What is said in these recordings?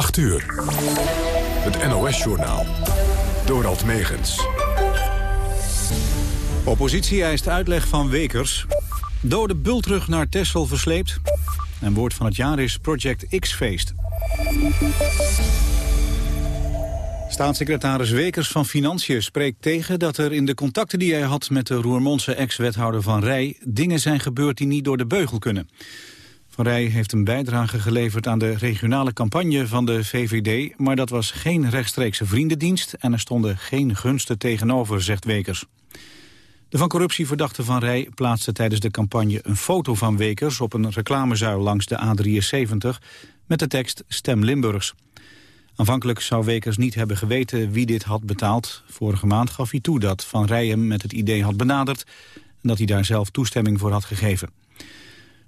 8 uur. Het NOS-journaal. Dorald Megens. Oppositie eist uitleg van Wekers. Dode bul terug naar Tessel versleept. En woord van het jaar is Project X-feest. Staatssecretaris Wekers van Financiën spreekt tegen dat er in de contacten die hij had met de Roermondse ex-wethouder Van Rij dingen zijn gebeurd die niet door de beugel kunnen. Rij heeft een bijdrage geleverd aan de regionale campagne van de VVD... maar dat was geen rechtstreekse vriendendienst en er stonden geen gunsten tegenover, zegt Wekers. De van corruptie verdachte Van Rij plaatste tijdens de campagne een foto van Wekers... op een reclamezuil langs de A73 met de tekst Stem Limburgs. Aanvankelijk zou Wekers niet hebben geweten wie dit had betaald. Vorige maand gaf hij toe dat Van Rij hem met het idee had benaderd... en dat hij daar zelf toestemming voor had gegeven.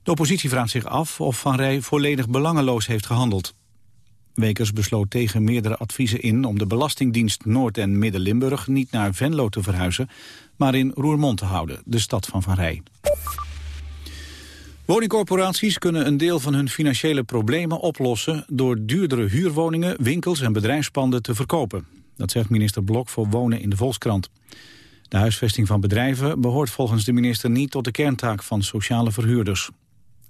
De oppositie vraagt zich af of Van Rij volledig belangeloos heeft gehandeld. Wekers besloot tegen meerdere adviezen in om de Belastingdienst Noord- en Midden-Limburg niet naar Venlo te verhuizen, maar in Roermond te houden, de stad van Van Rij. Woningcorporaties kunnen een deel van hun financiële problemen oplossen door duurdere huurwoningen, winkels en bedrijfspanden te verkopen. Dat zegt minister Blok voor Wonen in de Volkskrant. De huisvesting van bedrijven behoort volgens de minister niet tot de kerntaak van sociale verhuurders.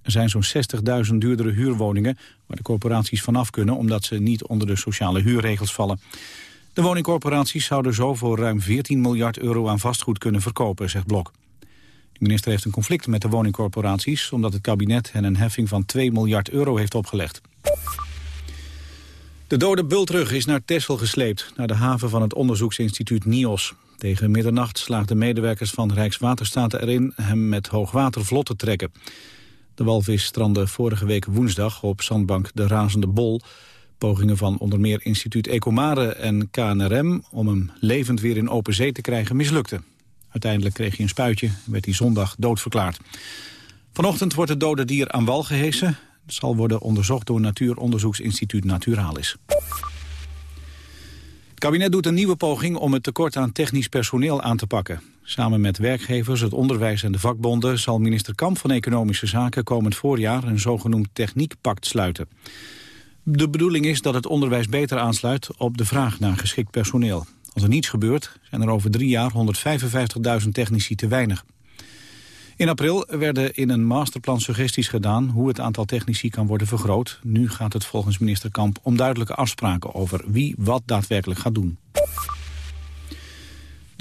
Er zijn zo'n 60.000 duurdere huurwoningen waar de corporaties vanaf kunnen omdat ze niet onder de sociale huurregels vallen. De woningcorporaties zouden zo voor ruim 14 miljard euro aan vastgoed kunnen verkopen, zegt Blok. De minister heeft een conflict met de woningcorporaties omdat het kabinet hen een heffing van 2 miljard euro heeft opgelegd. De dode bultrug is naar Texel gesleept, naar de haven van het onderzoeksinstituut NIOS. Tegen middernacht slaagden medewerkers van Rijkswaterstaat erin hem met hoogwater vlot te trekken. De walvis strandde vorige week woensdag op zandbank De Razende Bol. Pogingen van onder meer instituut Ecomare en KNRM... om hem levend weer in open zee te krijgen mislukten. Uiteindelijk kreeg hij een spuitje en werd hij zondag doodverklaard. Vanochtend wordt het dode dier aan wal gehesen. Het zal worden onderzocht door Natuuronderzoeksinstituut Naturalis. Het kabinet doet een nieuwe poging om het tekort aan technisch personeel aan te pakken. Samen met werkgevers, het onderwijs en de vakbonden... zal minister Kamp van Economische Zaken komend voorjaar... een zogenoemd techniekpact sluiten. De bedoeling is dat het onderwijs beter aansluit op de vraag naar geschikt personeel. Als er niets gebeurt, zijn er over drie jaar 155.000 technici te weinig. In april werden in een masterplan suggesties gedaan hoe het aantal technici kan worden vergroot. Nu gaat het volgens minister Kamp om duidelijke afspraken over wie wat daadwerkelijk gaat doen.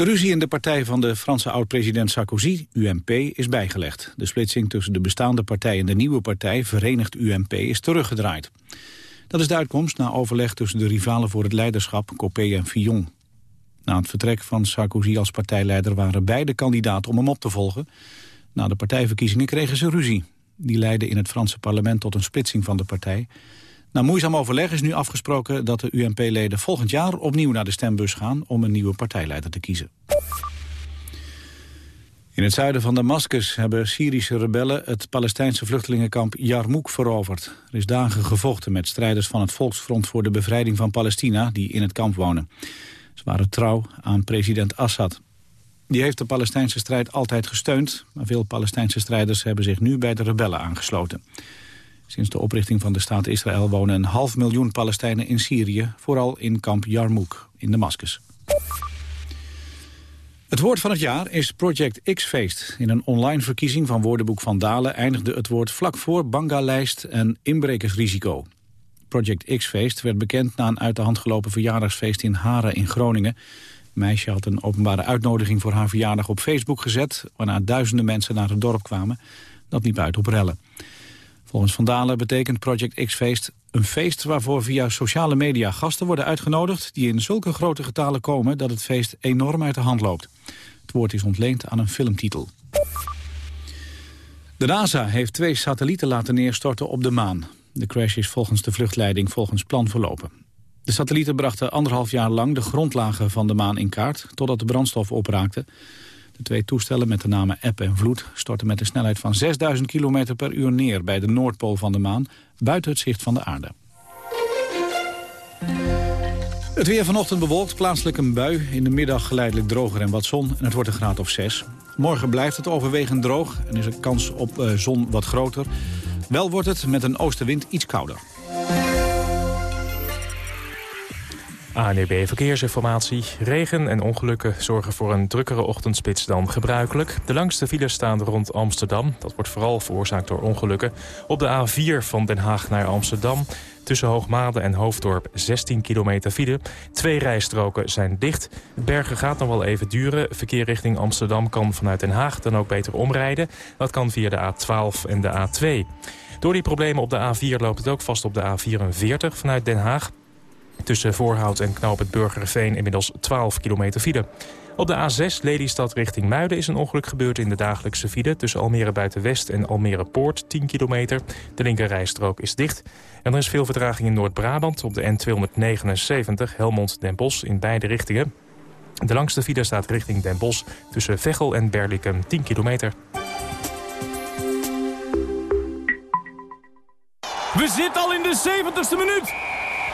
De ruzie in de partij van de Franse oud-president Sarkozy, UMP, is bijgelegd. De splitsing tussen de bestaande partij en de nieuwe partij, Verenigd UMP, is teruggedraaid. Dat is de uitkomst na overleg tussen de rivalen voor het leiderschap, Copé en Fillon. Na het vertrek van Sarkozy als partijleider waren beide kandidaten om hem op te volgen. Na de partijverkiezingen kregen ze ruzie. Die leidde in het Franse parlement tot een splitsing van de partij. Na moeizaam overleg is nu afgesproken dat de UMP-leden volgend jaar opnieuw naar de stembus gaan om een nieuwe partijleider te kiezen. In het zuiden van Damascus hebben Syrische rebellen het Palestijnse vluchtelingenkamp Yarmouk veroverd. Er is dagen gevochten met strijders van het Volksfront voor de bevrijding van Palestina die in het kamp wonen. Ze waren trouw aan president Assad. Die heeft de Palestijnse strijd altijd gesteund, maar veel Palestijnse strijders hebben zich nu bij de rebellen aangesloten. Sinds de oprichting van de staat Israël wonen een half miljoen Palestijnen in Syrië, vooral in kamp Yarmouk in Damascus. Het woord van het jaar is Project X-feest. In een online verkiezing van woordenboek Van Dalen eindigde het woord vlak voor banga-lijst en inbrekersrisico. Project X-feest werd bekend na een uit de hand gelopen verjaardagsfeest in Haren in Groningen. Meisje had een openbare uitnodiging voor haar verjaardag op Facebook gezet... waarna duizenden mensen naar het dorp kwamen. Dat liep uit op rellen. Volgens Van Dalen betekent Project X-feest een feest waarvoor via sociale media gasten worden uitgenodigd... die in zulke grote getalen komen dat het feest enorm uit de hand loopt. Het woord is ontleend aan een filmtitel. De NASA heeft twee satellieten laten neerstorten op de maan. De crash is volgens de vluchtleiding volgens plan verlopen. De satellieten brachten anderhalf jaar lang de grondlagen van de maan in kaart... totdat de brandstof opraakte. De twee toestellen met de namen Eb en Vloed stortten met een snelheid van 6000 km per uur neer... bij de Noordpool van de maan, buiten het zicht van de aarde. Het weer vanochtend bewolkt, plaatselijk een bui. In de middag geleidelijk droger en wat zon en het wordt een graad of 6. Morgen blijft het overwegend droog en is de kans op uh, zon wat groter. Wel wordt het met een oostenwind iets kouder. ANEB Verkeersinformatie. Regen en ongelukken zorgen voor een drukkere ochtendspits dan gebruikelijk. De langste files staan rond Amsterdam. Dat wordt vooral veroorzaakt door ongelukken. Op de A4 van Den Haag naar Amsterdam. Tussen Hoogmade en Hoofddorp 16 kilometer file. Twee rijstroken zijn dicht. Bergen gaat nog wel even duren. Verkeer richting Amsterdam kan vanuit Den Haag dan ook beter omrijden. Dat kan via de A12 en de A2. Door die problemen op de A4 loopt het ook vast op de A44 vanuit Den Haag. Tussen Voorhout en Knoop het Burgerveen inmiddels 12 kilometer file. Op de A6 Lelystad richting Muiden is een ongeluk gebeurd in de dagelijkse file... tussen Almere Buitenwest en Almere Poort, 10 kilometer. De linkerrijstrook is dicht. En er is veel vertraging in Noord-Brabant op de N279 Helmond-Den Bosch in beide richtingen. De langste file staat richting Den Bosch tussen Veghel en Berlikum 10 kilometer. We zitten al in de 70ste minuut.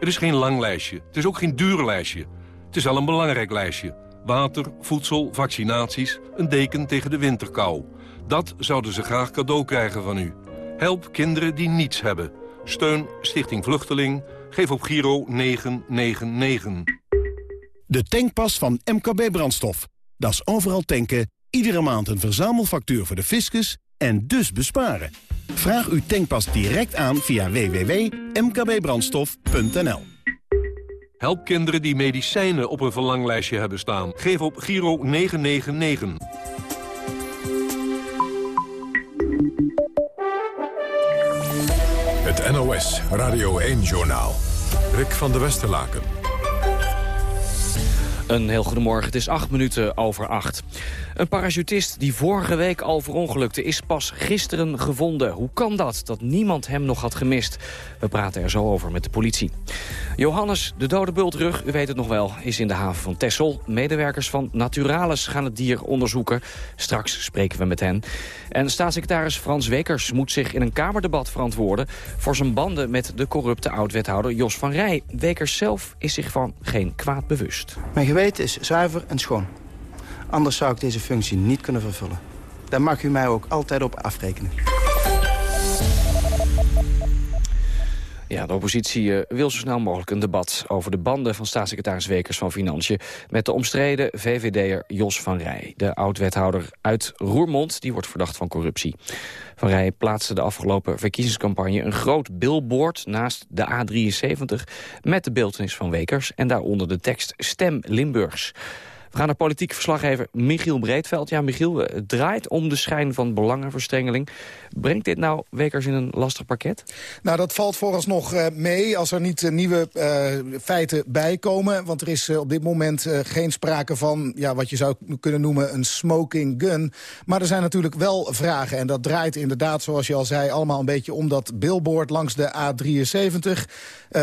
Het is geen lang lijstje. Het is ook geen duur lijstje. Het is wel een belangrijk lijstje. Water, voedsel, vaccinaties, een deken tegen de winterkou. Dat zouden ze graag cadeau krijgen van u. Help kinderen die niets hebben. Steun Stichting Vluchteling. Geef op Giro 999. De tankpas van MKB Brandstof. Dat is overal tanken, iedere maand een verzamelfactuur voor de fiscus en dus besparen. Vraag uw tankpas direct aan via www.mkbbrandstof.nl. Help kinderen die medicijnen op een verlanglijstje hebben staan. Geef op Giro 999. Het NOS Radio 1-journaal. Rick van der Westerlaken. Een heel goedemorgen, het is acht minuten over acht. Een parachutist die vorige week al verongelukte is pas gisteren gevonden. Hoe kan dat, dat niemand hem nog had gemist? We praten er zo over met de politie. Johannes, de dode bultrug, u weet het nog wel, is in de haven van Texel. Medewerkers van Naturalis gaan het dier onderzoeken. Straks spreken we met hen. En staatssecretaris Frans Wekers moet zich in een Kamerdebat verantwoorden... voor zijn banden met de corrupte oud-wethouder Jos van Rij. Wekers zelf is zich van geen kwaad bewust. Geweten is zuiver en schoon. Anders zou ik deze functie niet kunnen vervullen. Daar mag u mij ook altijd op afrekenen. Ja, de oppositie eh, wil zo snel mogelijk een debat over de banden van staatssecretaris Wekers van Financiën met de omstreden VVD'er Jos van Rij. De oud-wethouder uit Roermond, die wordt verdacht van corruptie. Van Rij plaatste de afgelopen verkiezingscampagne een groot billboard naast de A73 met de beeldenis van Wekers en daaronder de tekst Stem Limburgs. We gaan naar politiek verslaggever Michiel Breedveld. Ja, Michiel, het draait om de schijn van belangenverstrengeling. Brengt dit nou Wekers in een lastig pakket? Nou, dat valt vooralsnog uh, mee als er niet uh, nieuwe uh, feiten bijkomen. Want er is op dit moment geen sprake van ja, wat je zou kunnen noemen een smoking gun. Maar er zijn natuurlijk wel vragen. En dat draait inderdaad, zoals je al zei, allemaal een beetje om dat billboard langs de A73.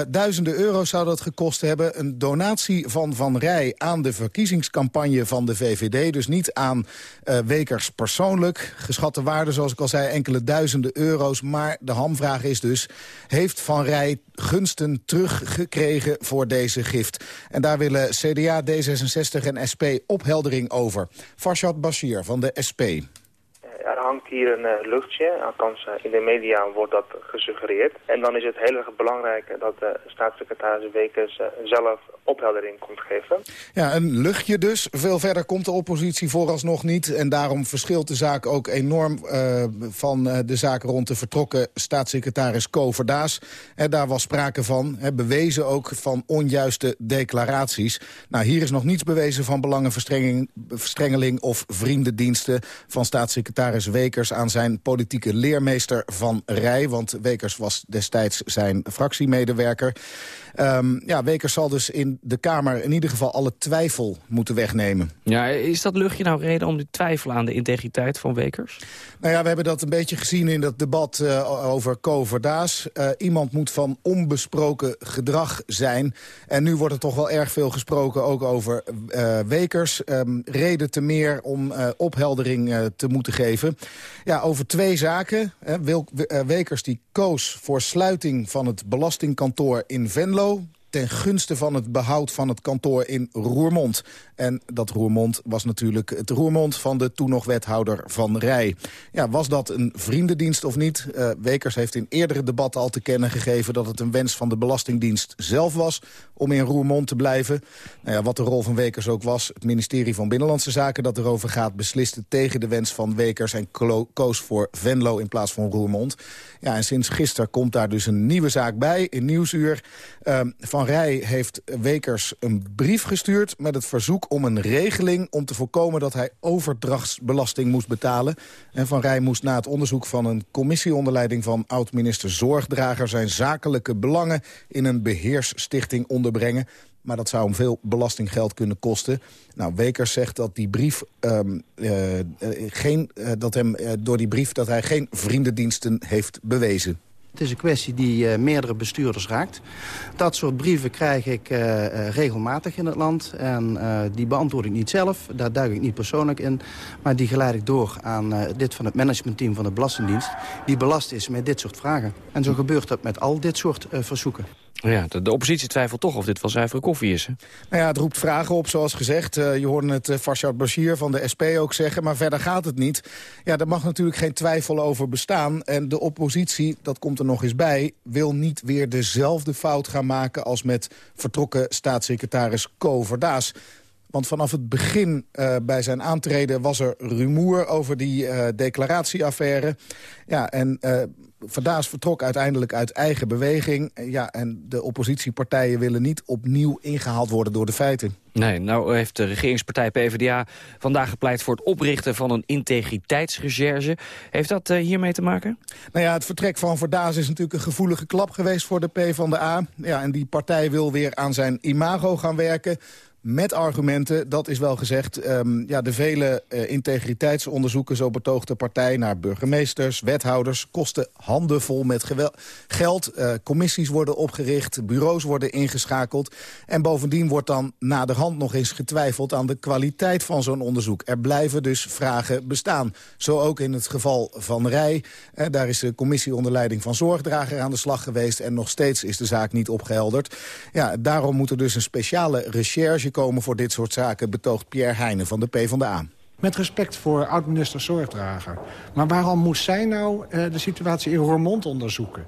duizenden euro's zou dat gekost hebben. Een donatie van Van Rij aan de verkiezingskaart verkiezingscampagne van de VVD. Dus niet aan uh, Wekers persoonlijk. Geschatte waarde, zoals ik al zei, enkele duizenden euro's. Maar de hamvraag is dus, heeft Van Rij gunsten teruggekregen voor deze gift? En daar willen CDA, D66 en SP opheldering over. Farshad Bashir van de SP er hangt hier een uh, luchtje, althans uh, in de media wordt dat gesuggereerd. En dan is het heel erg belangrijk dat de staatssecretaris Wekers uh, zelf opheldering komt geven. Ja, een luchtje dus. Veel verder komt de oppositie vooralsnog niet. En daarom verschilt de zaak ook enorm van de zaak rond de vertrokken staatssecretaris Co Verdaas. En daar was sprake van, bewezen ook van onjuiste declaraties. Nou, hier is nog niets bewezen van belangenverstrengeling of vriendendiensten van staatssecretaris Wekers aan zijn politieke leermeester Van Rij. Want Wekers was destijds zijn fractiemedewerker. Um, ja, Wekers zal dus in de Kamer in ieder geval alle twijfel moeten wegnemen. Ja, is dat luchtje nou reden om te twijfelen aan de integriteit van Wekers? Nou ja, we hebben dat een beetje gezien in dat debat uh, over Co Verdaas. Uh, iemand moet van onbesproken gedrag zijn. En nu wordt er toch wel erg veel gesproken ook over uh, Wekers. Um, reden te meer om opheldering te moeten geven. Ja, over twee zaken. Hè. Wekers die koos voor sluiting van het belastingkantoor in Venlo Oh. Ten gunste van het behoud van het kantoor in Roermond. En dat Roermond was natuurlijk het Roermond van de toen nog wethouder Van Rij. Ja, was dat een vriendendienst of niet? Uh, Wekers heeft in eerdere debatten al te kennen gegeven... dat het een wens van de Belastingdienst zelf was om in Roermond te blijven. Nou ja, wat de rol van Wekers ook was, het ministerie van Binnenlandse Zaken... dat erover gaat, besliste tegen de wens van Wekers... en koos voor Venlo in plaats van Roermond. Ja, en sinds gisteren komt daar dus een nieuwe zaak bij, in Nieuwsuur. Uh, van Rij heeft Wekers een brief gestuurd met het verzoek om een regeling... om te voorkomen dat hij overdrachtsbelasting moest betalen. En Van Rij moest na het onderzoek van een commissie... onder leiding van oud-minister Zorgdrager... zijn zakelijke belangen in een beheersstichting onderbrengen. Maar dat zou hem veel belastinggeld kunnen kosten. Nou, Wekers zegt dat die brief um, uh, geen, uh, dat hem door die brief dat hij geen vriendendiensten heeft bewezen. Het is een kwestie die uh, meerdere bestuurders raakt. Dat soort brieven krijg ik uh, uh, regelmatig in het land. En die beantwoord ik niet zelf, daar duik ik niet persoonlijk in. Maar die geleid ik door aan dit van het managementteam van de Belastingdienst... die belast is met dit soort vragen. En zo gebeurt dat met al dit soort verzoeken. Ja, de, oppositie twijfelt toch of dit wel zuivere koffie is. Hè? Nou ja, het roept vragen op, zoals gezegd. Uh, je hoorde het uh, Farshad Bashir van de SP ook zeggen, maar verder gaat het niet. Ja, er mag natuurlijk geen twijfel over bestaan. En de oppositie, dat komt er nog eens bij... wil niet weer dezelfde fout gaan maken als met vertrokken staatssecretaris Co Verdaas. Want vanaf het begin uh, bij zijn aantreden was er rumoer over die uh, declaratieaffaire. Ja, en uh, Verdaas vertrok uiteindelijk uit eigen beweging. Ja, en de oppositiepartijen willen niet opnieuw ingehaald worden door de feiten. Nee, nou heeft de regeringspartij PvdA vandaag gepleit voor het oprichten van een integriteitsrecherche. Heeft dat uh, hiermee te maken? Nou ja, het vertrek van Verdaas is natuurlijk een gevoelige klap geweest voor de PvdA. Ja, en die partij wil weer aan zijn imago gaan werken met argumenten, dat is wel gezegd. Um, ja, de vele uh, integriteitsonderzoeken, zo betoogt de partij... naar burgemeesters, wethouders, kosten handenvol met geld. Uh, commissies worden opgericht, bureaus worden ingeschakeld. En bovendien wordt dan naderhand nog eens getwijfeld... aan de kwaliteit van zo'n onderzoek. Er blijven dus vragen bestaan. Zo ook in het geval van Rij. Uh, daar is de commissie onder leiding van Zorgdrager aan de slag geweest... en nog steeds is de zaak niet opgehelderd. Ja, daarom moet er dus een speciale recherche komen voor dit soort zaken... betoogt Pierre Heijnen van de PvdA. Met respect voor oud-minister Zorgdrager. Maar waarom moest zij nou uh, de situatie in Roermond onderzoeken?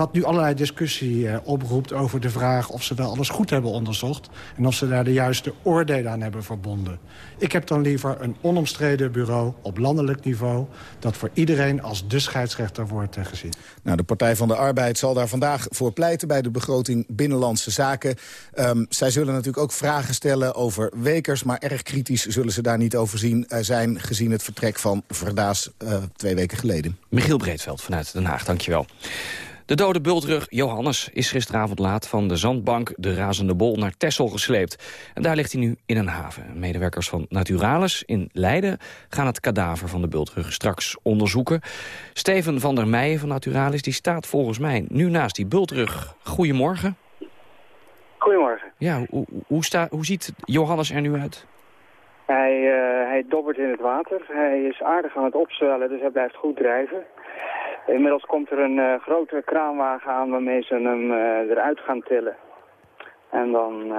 Wat nu allerlei discussie uh, oproept over de vraag of ze wel alles goed hebben onderzocht... en of ze daar de juiste oordelen aan hebben verbonden. Ik heb dan liever een onomstreden bureau op landelijk niveau... dat voor iedereen als de scheidsrechter wordt uh, gezien. Nou, de Partij van de Arbeid zal daar vandaag voor pleiten... bij de begroting Binnenlandse Zaken. Um, zij zullen natuurlijk ook vragen stellen over Wekers... maar erg kritisch zullen ze daar niet over zien, uh, zijn... gezien het vertrek van Verdaas twee weken geleden. Michiel Breedveld vanuit Den Haag, dankjewel. De dode bultrug Johannes is gisteravond laat van de zandbank de Razende Bol naar Texel gesleept. En daar ligt hij nu in een haven. Medewerkers van Naturalis in Leiden gaan het kadaver van de bultrug straks onderzoeken. Steven van der Meijen van Naturalis die staat volgens mij nu naast die bultrug. Goedemorgen. Goedemorgen. Ja, hoe, hoe, sta, hoe ziet Johannes er nu uit? Hij, uh, hij dobbert in het water. Hij is aardig aan het opzwellen, dus hij blijft goed drijven. Inmiddels komt er een uh, grote kraanwagen aan waarmee ze hem uh, eruit gaan tillen. En dan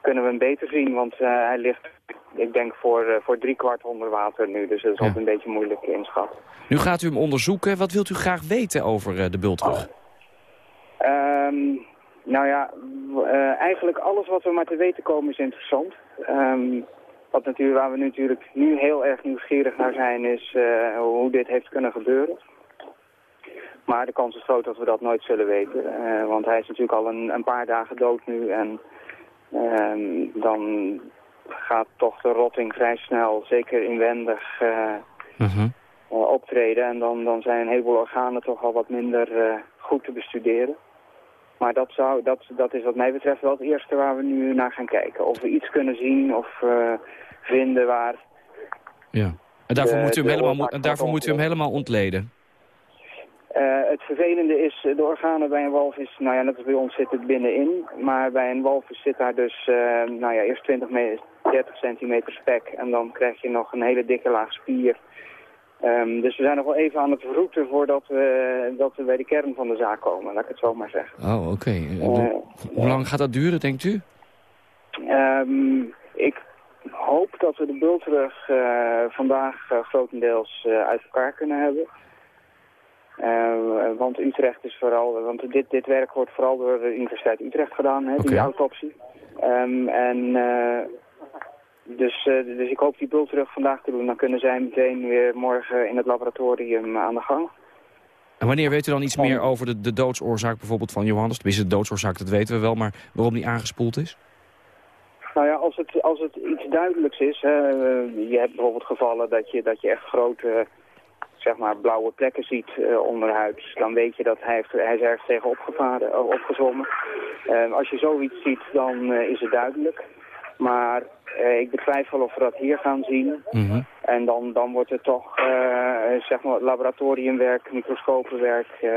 kunnen we hem beter zien, want hij ligt, ik denk, voor, voor drie kwart onder water nu. Dus dat is ja. altijd een beetje moeilijk inschatten. Nu gaat u hem onderzoeken. Wat wilt u graag weten over de bultrug? Um, nou ja, uh, eigenlijk alles wat we maar te weten komen is interessant. Um, wat natuurlijk, waar we natuurlijk nu heel erg nieuwsgierig naar zijn is uh, hoe dit heeft kunnen gebeuren. Maar de kans is groot dat we dat nooit zullen weten. Uh, want hij is natuurlijk al een, een, paar dagen dood nu. En uh, dan gaat toch de rotting vrij snel, zeker inwendig, uh, -huh. optreden. En dan, dan zijn een heleboel organen toch al wat minder goed te bestuderen. Maar dat, zou, dat, dat is wat mij betreft wel het eerste waar we nu naar gaan kijken. Of we iets kunnen zien of uh, vinden waar... Ja, en daarvoor, de, moet, u hem helemaal, en daarvoor moet u hem helemaal ontleden. Uh, het vervelende is, de organen bij een walvis, nou ja, net als bij ons zit het binnenin. Maar bij een walvis zit daar dus, uh, nou ja, eerst 20 meter, 30 centimeter spek. En dan krijg je nog een hele dikke laag spier. Um, dus we zijn nog wel even aan het verroeten voordat we, dat we bij de kern van de zaak komen, laat ik het zo maar zeggen. Oh, oké. Okay. Uh, Hoe lang gaat dat duren, denkt u? Um, ik hoop dat we de bultrug vandaag grotendeels uit elkaar kunnen hebben. Want Utrecht is vooral, want dit, dit werk wordt vooral door de Universiteit Utrecht gedaan, hè, okay. die autopsie. Um, en dus, uh, dus ik hoop die bul terug vandaag te doen. Dan kunnen zij meteen weer morgen in het laboratorium aan de gang. En wanneer weet u dan iets meer over de, de doodsoorzaak bijvoorbeeld van Johannes? Tenminste, de doodsoorzaak, dat weten we wel, maar waarom die aangespoeld is? Nou ja, als het, als het iets duidelijks is, hè, je hebt bijvoorbeeld gevallen dat je, dat je echt grote zeg maar, blauwe plekken ziet uh, onderhuids, dan weet je dat hij, heeft, hij is ergens tegen opgevaren, uh, opgezwommen. Uh, als je zoiets ziet, dan is het duidelijk. Maar ik betwijfel of we dat hier gaan zien. Mm -hmm. En dan, dan wordt het toch zeg maar laboratoriumwerk, microscopenwerk... Uh,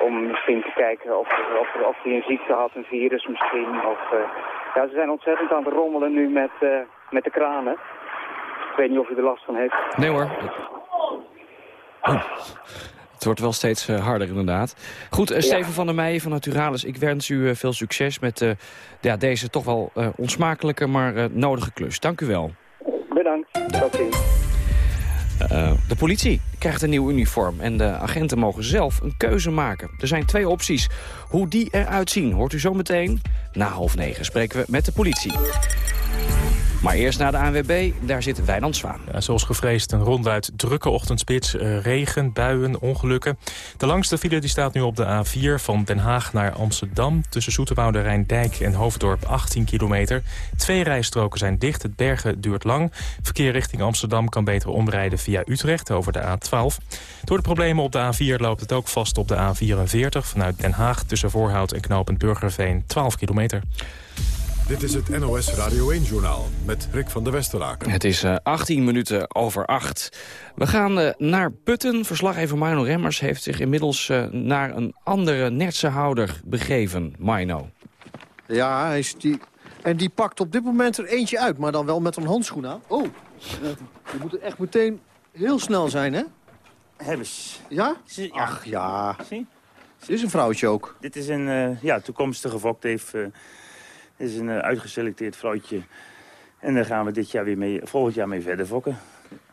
om misschien te kijken of, of, of hij een ziekte had, een virus misschien. Of, ja, ze zijn ontzettend aan het rommelen nu met, met de kranen. Ik weet niet of u er last van heeft. Nee hoor. Oh. Het wordt wel steeds uh, harder inderdaad. Goed, uh, Steven ja. van der Meijen van Naturalis. Ik wens u uh, veel succes met ja, deze toch wel onsmakelijke, maar nodige klus. Dank u wel. Bedankt. Tot ziens. de politie krijgt een nieuw uniform en de agenten mogen zelf een keuze maken. Er zijn twee opties. Hoe die eruit zien hoort u zo meteen. Na half negen spreken we met de politie. Maar eerst naar de ANWB, daar zit Wijnand Zwaan. Ja, zoals gevreesd een ronduit drukke ochtendspits. Uh, regen, buien, ongelukken. De langste file die staat nu op de A4 van Den Haag naar Amsterdam. Tussen Zoeterwoude, Rijndijk en Hoofddorp 18 kilometer. Twee rijstroken zijn dicht, het bergen duurt lang. Verkeer richting Amsterdam kan beter omrijden via Utrecht over de A12. Door de problemen op de A4 loopt het ook vast op de A44... vanuit Den Haag tussen Voorhout en knooppunt Burgerveen 12 kilometer. Dit is het NOS Radio 1-journaal met Rick van der Westeraken. Het is uh, 18 minuten over 8. We gaan uh, naar Putten. Verslaggever Mino Remmers heeft zich inmiddels uh, naar een andere nertsenhouder begeven. Mino. Ja, hij is die... en die pakt op dit moment er eentje uit, maar dan wel met een handschoen aan. Oh, we moeten echt meteen heel snel zijn, hè? Hebben ze. Ja? ja? Ach, ja. Zie? Dit is een vrouwtje ook. Dit is een uh, ja, toekomstige Vokteef... Dit is een uh, uitgeselecteerd vrouwtje. En daar gaan we dit jaar weer mee, volgend jaar mee verder fokken.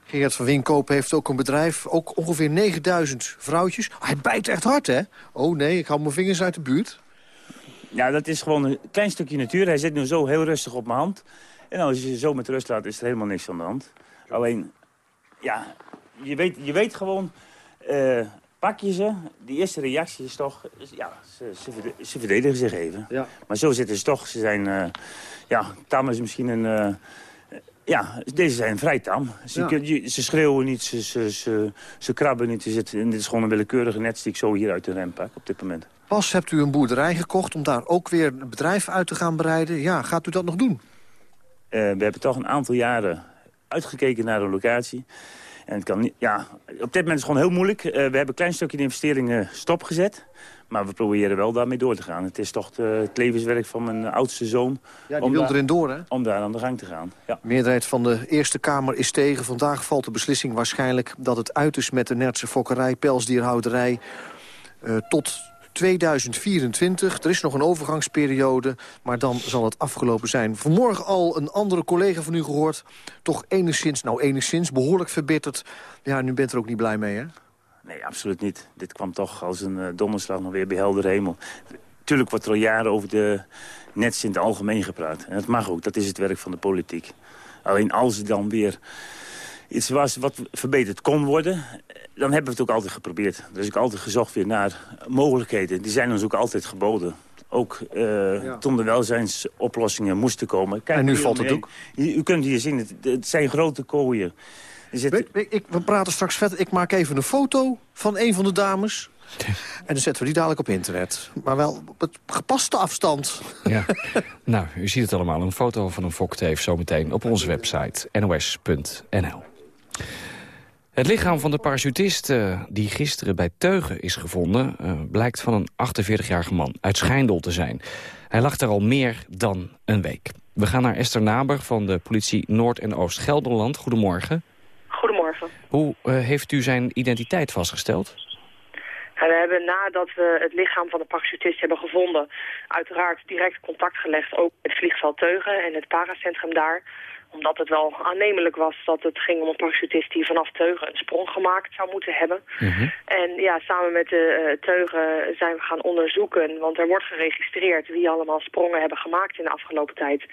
Gerard van Winkoop heeft ook een bedrijf, ook ongeveer 9000 vrouwtjes. Oh, hij bijt echt hard, hè? Oh nee, ik hou mijn vingers uit de buurt. Ja, dat is gewoon een klein stukje natuur. Hij zit nu zo heel rustig op mijn hand. En als je ze zo met rust laat, is er helemaal niks aan de hand. Alleen, ja, je weet, je weet gewoon... Uh, pak je ze, die eerste reactie is toch... Ja, ze, ze, ze verdedigen zich even. Ja. Maar zo zitten ze toch. Ze zijn... Uh, ja, tam is misschien een... Uh, ja, deze zijn vrij tam. Ze, ja. je, ze schreeuwen niet, ze, ze, ze, ze krabben niet. Zit, dit is gewoon een willekeurige net die ik zo hier uit de rem pak op dit moment. Pas hebt u een boerderij gekocht om daar ook weer een bedrijf uit te gaan breiden. Ja, gaat u dat nog doen? Uh, we hebben toch een aantal jaren uitgekeken naar een locatie. En het kan niet, ja, op dit moment is het gewoon heel moeilijk. Uh, we hebben een klein stukje de investeringen stopgezet. Maar we proberen wel daarmee door te gaan. Het is toch de, het levenswerk van mijn oudste zoon. Ja, die wil erin door, hè? Om daar aan de gang te gaan, ja. De meerderheid van de Eerste Kamer is tegen. Vandaag valt de beslissing waarschijnlijk dat het uit is met de Nertse fokkerij, pelsdierhouderij... Uh, tot 2024. Er is nog een overgangsperiode, maar dan zal het afgelopen zijn. Vanmorgen al een andere collega van u gehoord. Toch enigszins, nou enigszins, behoorlijk verbitterd. Ja, nu bent er ook niet blij mee, hè? Nee, absoluut niet. Dit kwam toch als een uh, donderslag nog weer bij helder hemel. Tuurlijk wordt er al jaren over de nets in het algemeen gepraat. En dat mag ook, dat is het werk van de politiek. Alleen als er dan weer iets was wat verbeterd kon worden... dan hebben we het ook altijd geprobeerd. Er is ook altijd gezocht weer naar mogelijkheden. Die zijn ons ook altijd geboden. Ook uh, ja. toen de welzijnsoplossingen moesten komen. Kijk, en nu valt het ook? U, u kunt hier zien, het, het zijn grote kooien. Zit... We, ik, we praten straks verder. Ik maak even een foto van een van de dames. En dan zetten we die dadelijk op internet. Maar wel op het gepaste afstand. Ja. nou, u ziet het allemaal. Een foto van een fokteef zometeen op onze website nos.nl. Het lichaam van de parachutist uh, die gisteren bij Teugen is gevonden... Uh, blijkt van een 48-jarige man uit Schijndel te zijn. Hij lag er al meer dan een week. We gaan naar Esther Naber van de politie Noord- en Oost-Gelderland. Goedemorgen. Goedemorgen. Hoe uh, heeft u zijn identiteit vastgesteld? We hebben nadat we het lichaam van de parachutist hebben gevonden... uiteraard direct contact gelegd ook met het vliegveld Teugen en het paracentrum daar omdat het wel aannemelijk was dat het ging om een parachutist die vanaf Teugen een sprong gemaakt zou moeten hebben. Mhm. En ja, samen met de uh, Teugen zijn we gaan onderzoeken, want er wordt geregistreerd wie allemaal sprongen hebben gemaakt in de afgelopen tijd.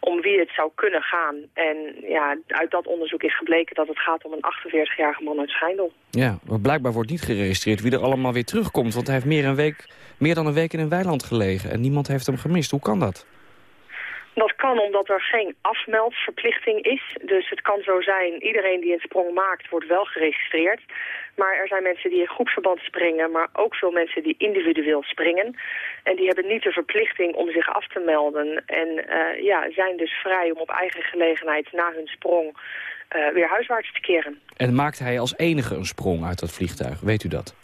Om wie het zou kunnen gaan. En ja, uit dat onderzoek is gebleken dat het gaat om een 48-jarige man uit Schijndel. Ja, maar blijkbaar wordt niet geregistreerd wie er allemaal weer terugkomt. Want hij heeft meer, een week, meer dan een week in een weiland gelegen en niemand heeft hem gemist. Hoe kan dat? Dat kan omdat er geen afmeldverplichting is. Dus het kan zo zijn, iedereen die een sprong maakt wordt wel geregistreerd. Maar er zijn mensen die in groepsverband springen, maar ook veel mensen die individueel springen. En die hebben niet de verplichting om zich af te melden. En uh, ja, zijn dus vrij om op eigen gelegenheid na hun sprong uh, weer huiswaarts te keren. En maakt hij als enige een sprong uit dat vliegtuig? Weet u dat?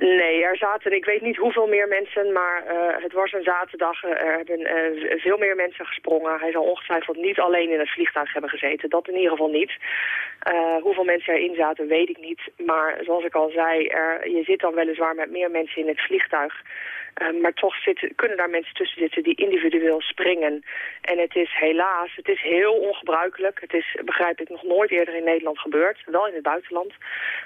Nee, er zaten, ik weet niet hoeveel meer mensen, maar uh, het was een zaterdag. Er hebben uh, veel meer mensen gesprongen. Hij zal ongetwijfeld niet alleen in het vliegtuig hebben gezeten. Dat in ieder geval niet. Hoeveel mensen erin zaten, weet ik niet. Maar zoals ik al zei, er, je zit dan weliswaar met meer mensen in het vliegtuig. Maar toch zitten, kunnen daar mensen tussen zitten die individueel springen. En het is helaas, het is heel ongebruikelijk. Het is, begrijp ik, nog nooit eerder in Nederland gebeurd. Wel in het buitenland.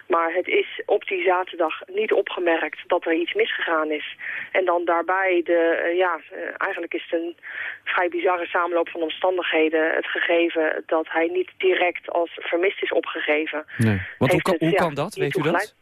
Maar het is op die zaterdag niet opgemerkt dat er iets misgegaan is. En dan daarbij, de, uh, ja, uh, eigenlijk is het een vrij bizarre samenloop van omstandigheden. Het gegeven dat hij niet direct als vermist is opgegeven. Nee. Want hoe, kan, hoe kan dat, weet u dat?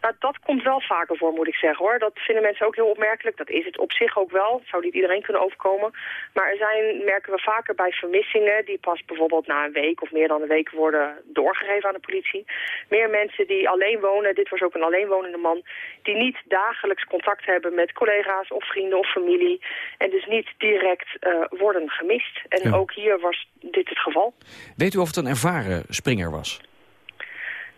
Nou, dat komt wel vaker voor, moet ik zeggen, hoor. Dat vinden mensen ook heel opmerkelijk. Dat is het op zich ook wel. Zou niet iedereen kunnen overkomen. Maar er zijn, merken we vaker bij vermissingen... die pas bijvoorbeeld na een week of meer dan een week worden doorgegeven aan de politie. Meer mensen die alleen wonen, dit was ook een alleenwonende man... die niet dagelijks contact hebben met collega's of vrienden of familie... en dus niet direct uh, worden gemist. En ja. ook hier was dit het geval. Weet u of het een ervaren springer was?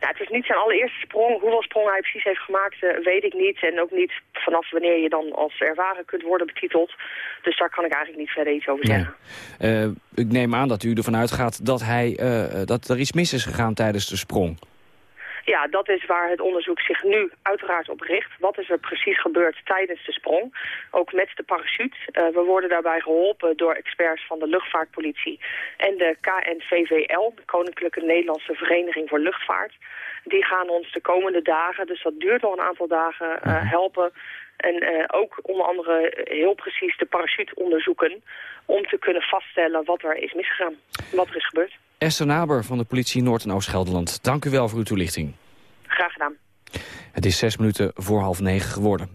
Het is niet zijn allereerste sprong. Hoeveel sprongen hij precies heeft gemaakt, uh, weet ik niet. En ook niet vanaf wanneer je dan als ervaren kunt worden betiteld. Dus daar kan ik eigenlijk niet verder iets over zeggen. Nee. Uh, ik neem aan dat u ervan uitgaat dat, hij, uh, dat er iets mis is gegaan tijdens de sprong. Ja, dat is waar het onderzoek zich nu uiteraard op richt. Wat is er precies gebeurd tijdens de sprong? Ook met de parachute. Uh, we worden daarbij geholpen door experts van de luchtvaartpolitie en de KNVVL, de Koninklijke Nederlandse Vereniging voor Luchtvaart. Die gaan ons de komende dagen, dus dat duurt nog een aantal dagen, uh, helpen en uh, ook onder andere heel precies de parachute onderzoeken... om te kunnen vaststellen wat er is misgegaan, wat er is gebeurd. Esther Naber van de politie Noord- en Oost-Gelderland. Dank u wel voor uw toelichting. Graag gedaan. Het is zes minuten voor half negen geworden.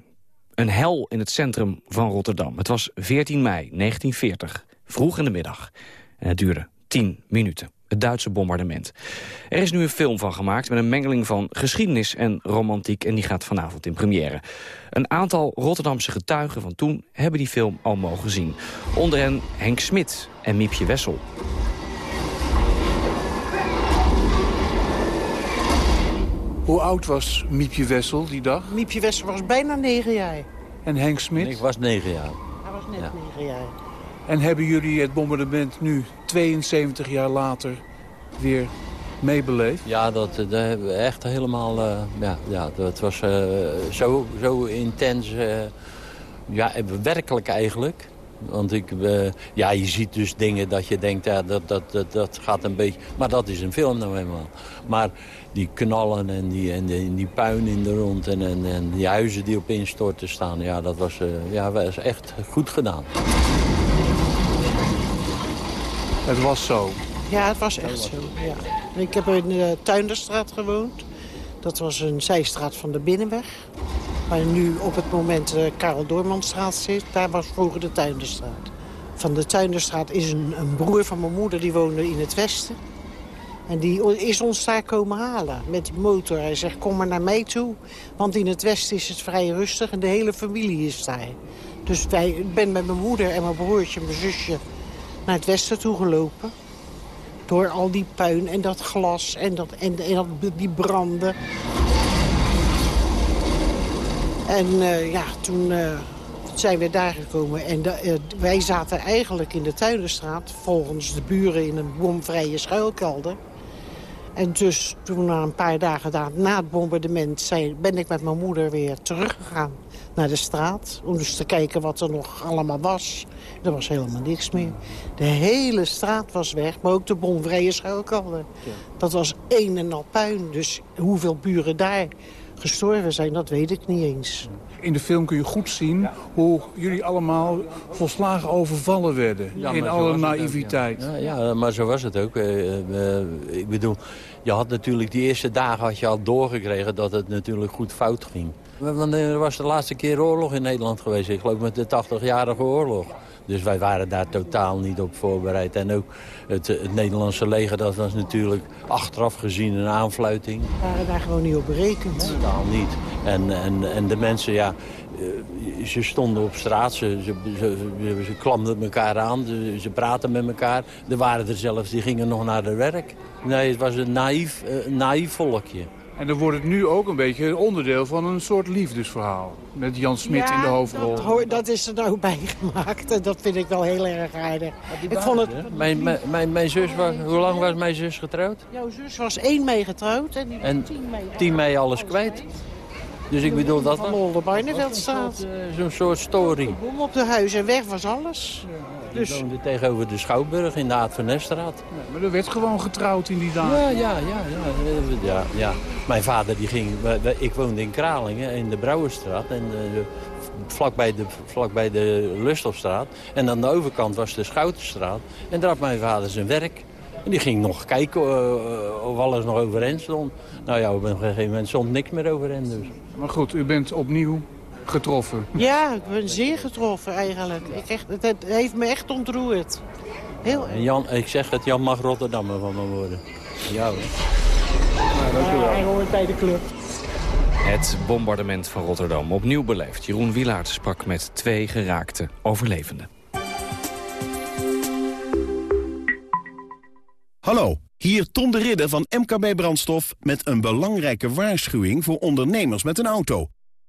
Een hel in het centrum van Rotterdam. Het was 14 mei 1940, vroeg in de middag. En het duurde 10 minuten. Het Duitse bombardement. Er is nu een film van gemaakt met een mengeling van geschiedenis en romantiek... en die gaat vanavond in première. Een aantal Rotterdamse getuigen van toen hebben die film al mogen zien. Onder hen Henk Smit en Miepje Wessel. Hoe oud was Miepje Wessel die dag? Miepje Wessel was bijna negen jaar. En Henk Smit? Ik was negen jaar. Hij was net negen jaar. En hebben jullie het bombardement nu, 72 jaar later, weer meebeleefd? Ja, dat, dat hebben we echt helemaal... Uh, ja, ja, dat was uh, zo, zo intens. Uh, ja, werkelijk eigenlijk. Want ik, ja, je ziet dus dingen dat je denkt, ja, dat, dat, dat, dat gaat een beetje... Maar dat is een film nou eenmaal. Maar die knallen en die, en die, die puin in de rond en, en, en die huizen die op instorten staan... ja, dat was, ja, was echt goed gedaan. Het was zo? Ja, het was echt zo, ja. Ik heb in de Tuinderstraat gewoond. Dat was een zijstraat van de Binnenweg. Waar nu op het moment de Karel Doormanstraat zit. Daar was vroeger de Tuinderstraat. Van de Tuinderstraat is een, een broer van mijn moeder, die woonde in het westen. En die is ons daar komen halen met die motor. Hij zegt, kom maar naar mij toe. Want in het westen is het vrij rustig en de hele familie is daar. Dus wij, ik ben met mijn moeder en mijn broertje en mijn zusje naar het westen toe gelopen. Door al die puin en dat glas en, dat, en, dat, die branden. En uh, ja, toen uh, zijn we daar gekomen. En uh, wij zaten eigenlijk in de Tuinenstraat... volgens de buren in een bomvrije schuilkelder. En dus toen na een paar dagen na het bombardement... Zei, ben ik met mijn moeder weer teruggegaan naar de straat. Om dus te kijken wat er nog allemaal was. Er was helemaal niks meer. De hele straat was weg, maar ook de bomvrije schuilkelder. Dat was één en al puin. Dus hoeveel buren daar gestorven zijn, dat weet ik niet eens. In de film kun je goed zien hoe jullie allemaal volslagen overvallen werden. in alle naïviteit. Ja. ja. maar zo was het ook. Uh, uh, ik bedoel, je had natuurlijk die eerste dagen had je al doorgekregen dat het natuurlijk goed fout ging. Wanneer was de laatste keer oorlog in Nederland geweest? Ik geloof met de 80-jarige oorlog. Dus wij waren daar totaal niet op voorbereid. En ook het, het, Nederlandse leger, dat was natuurlijk achteraf gezien een aanfluiting. We waren daar gewoon niet op berekend. Totaal niet. En, en, en de mensen, ja, eh, ze stonden op straat, ze, ze, ze, ze klamden elkaar aan, ze, ze praten met elkaar. Er waren er zelfs, die gingen nog naar de werk. Nee, het was een naïef, uh, naïef volkje. En dan wordt het nu ook een beetje een onderdeel van een soort liefdesverhaal. Met Jan Smit in de hoofdrol. Dat, dat is er nou bij gemaakt. En dat vind ik wel heel erg aardig. Ik vond het... Mijn, mijn, mijn, zus was, hoe lang was mijn zus getrouwd? Jouw zus was 1 mei getrouwd en die was 10 mei. 10 mei alles kwijt. Dus ik bedoel dat... Van staat. Zo'n soort story. Bom op de huis en weg was alles. Dus... Ik woonde tegenover de Schouwburg in de Aad van Nestraat. Ja, maar er werd gewoon getrouwd in die dagen. Ja, ja, ja. ja, ja, ja. Mijn vader die ging... Ik woonde in Kralingen, in de Brouwerstraat. En uh, vlakbij, de, vlakbij de Lustofstraat. En aan de overkant was de Schoutenstraat. En daar had mijn vader zijn werk. En die ging nog kijken uh, of alles nog overeind stond. Nou ja, op een gegeven moment stond niks meer overeind. Dus. Maar goed, u bent opnieuw getroffen. Ja, ik ben zeer getroffen eigenlijk. Ik echt, het, heeft me echt ontroerd. Heel en Jan, ik zeg het, Jan mag Rotterdammer van me worden. Ja hoor. Nou, hij hoort bij de club. Het bombardement van Rotterdam opnieuw beleefd. Jeroen Wielaert sprak met twee geraakte overlevenden. Hallo, hier Tom de Ridder van MKB Brandstof... met een belangrijke waarschuwing voor ondernemers met een auto.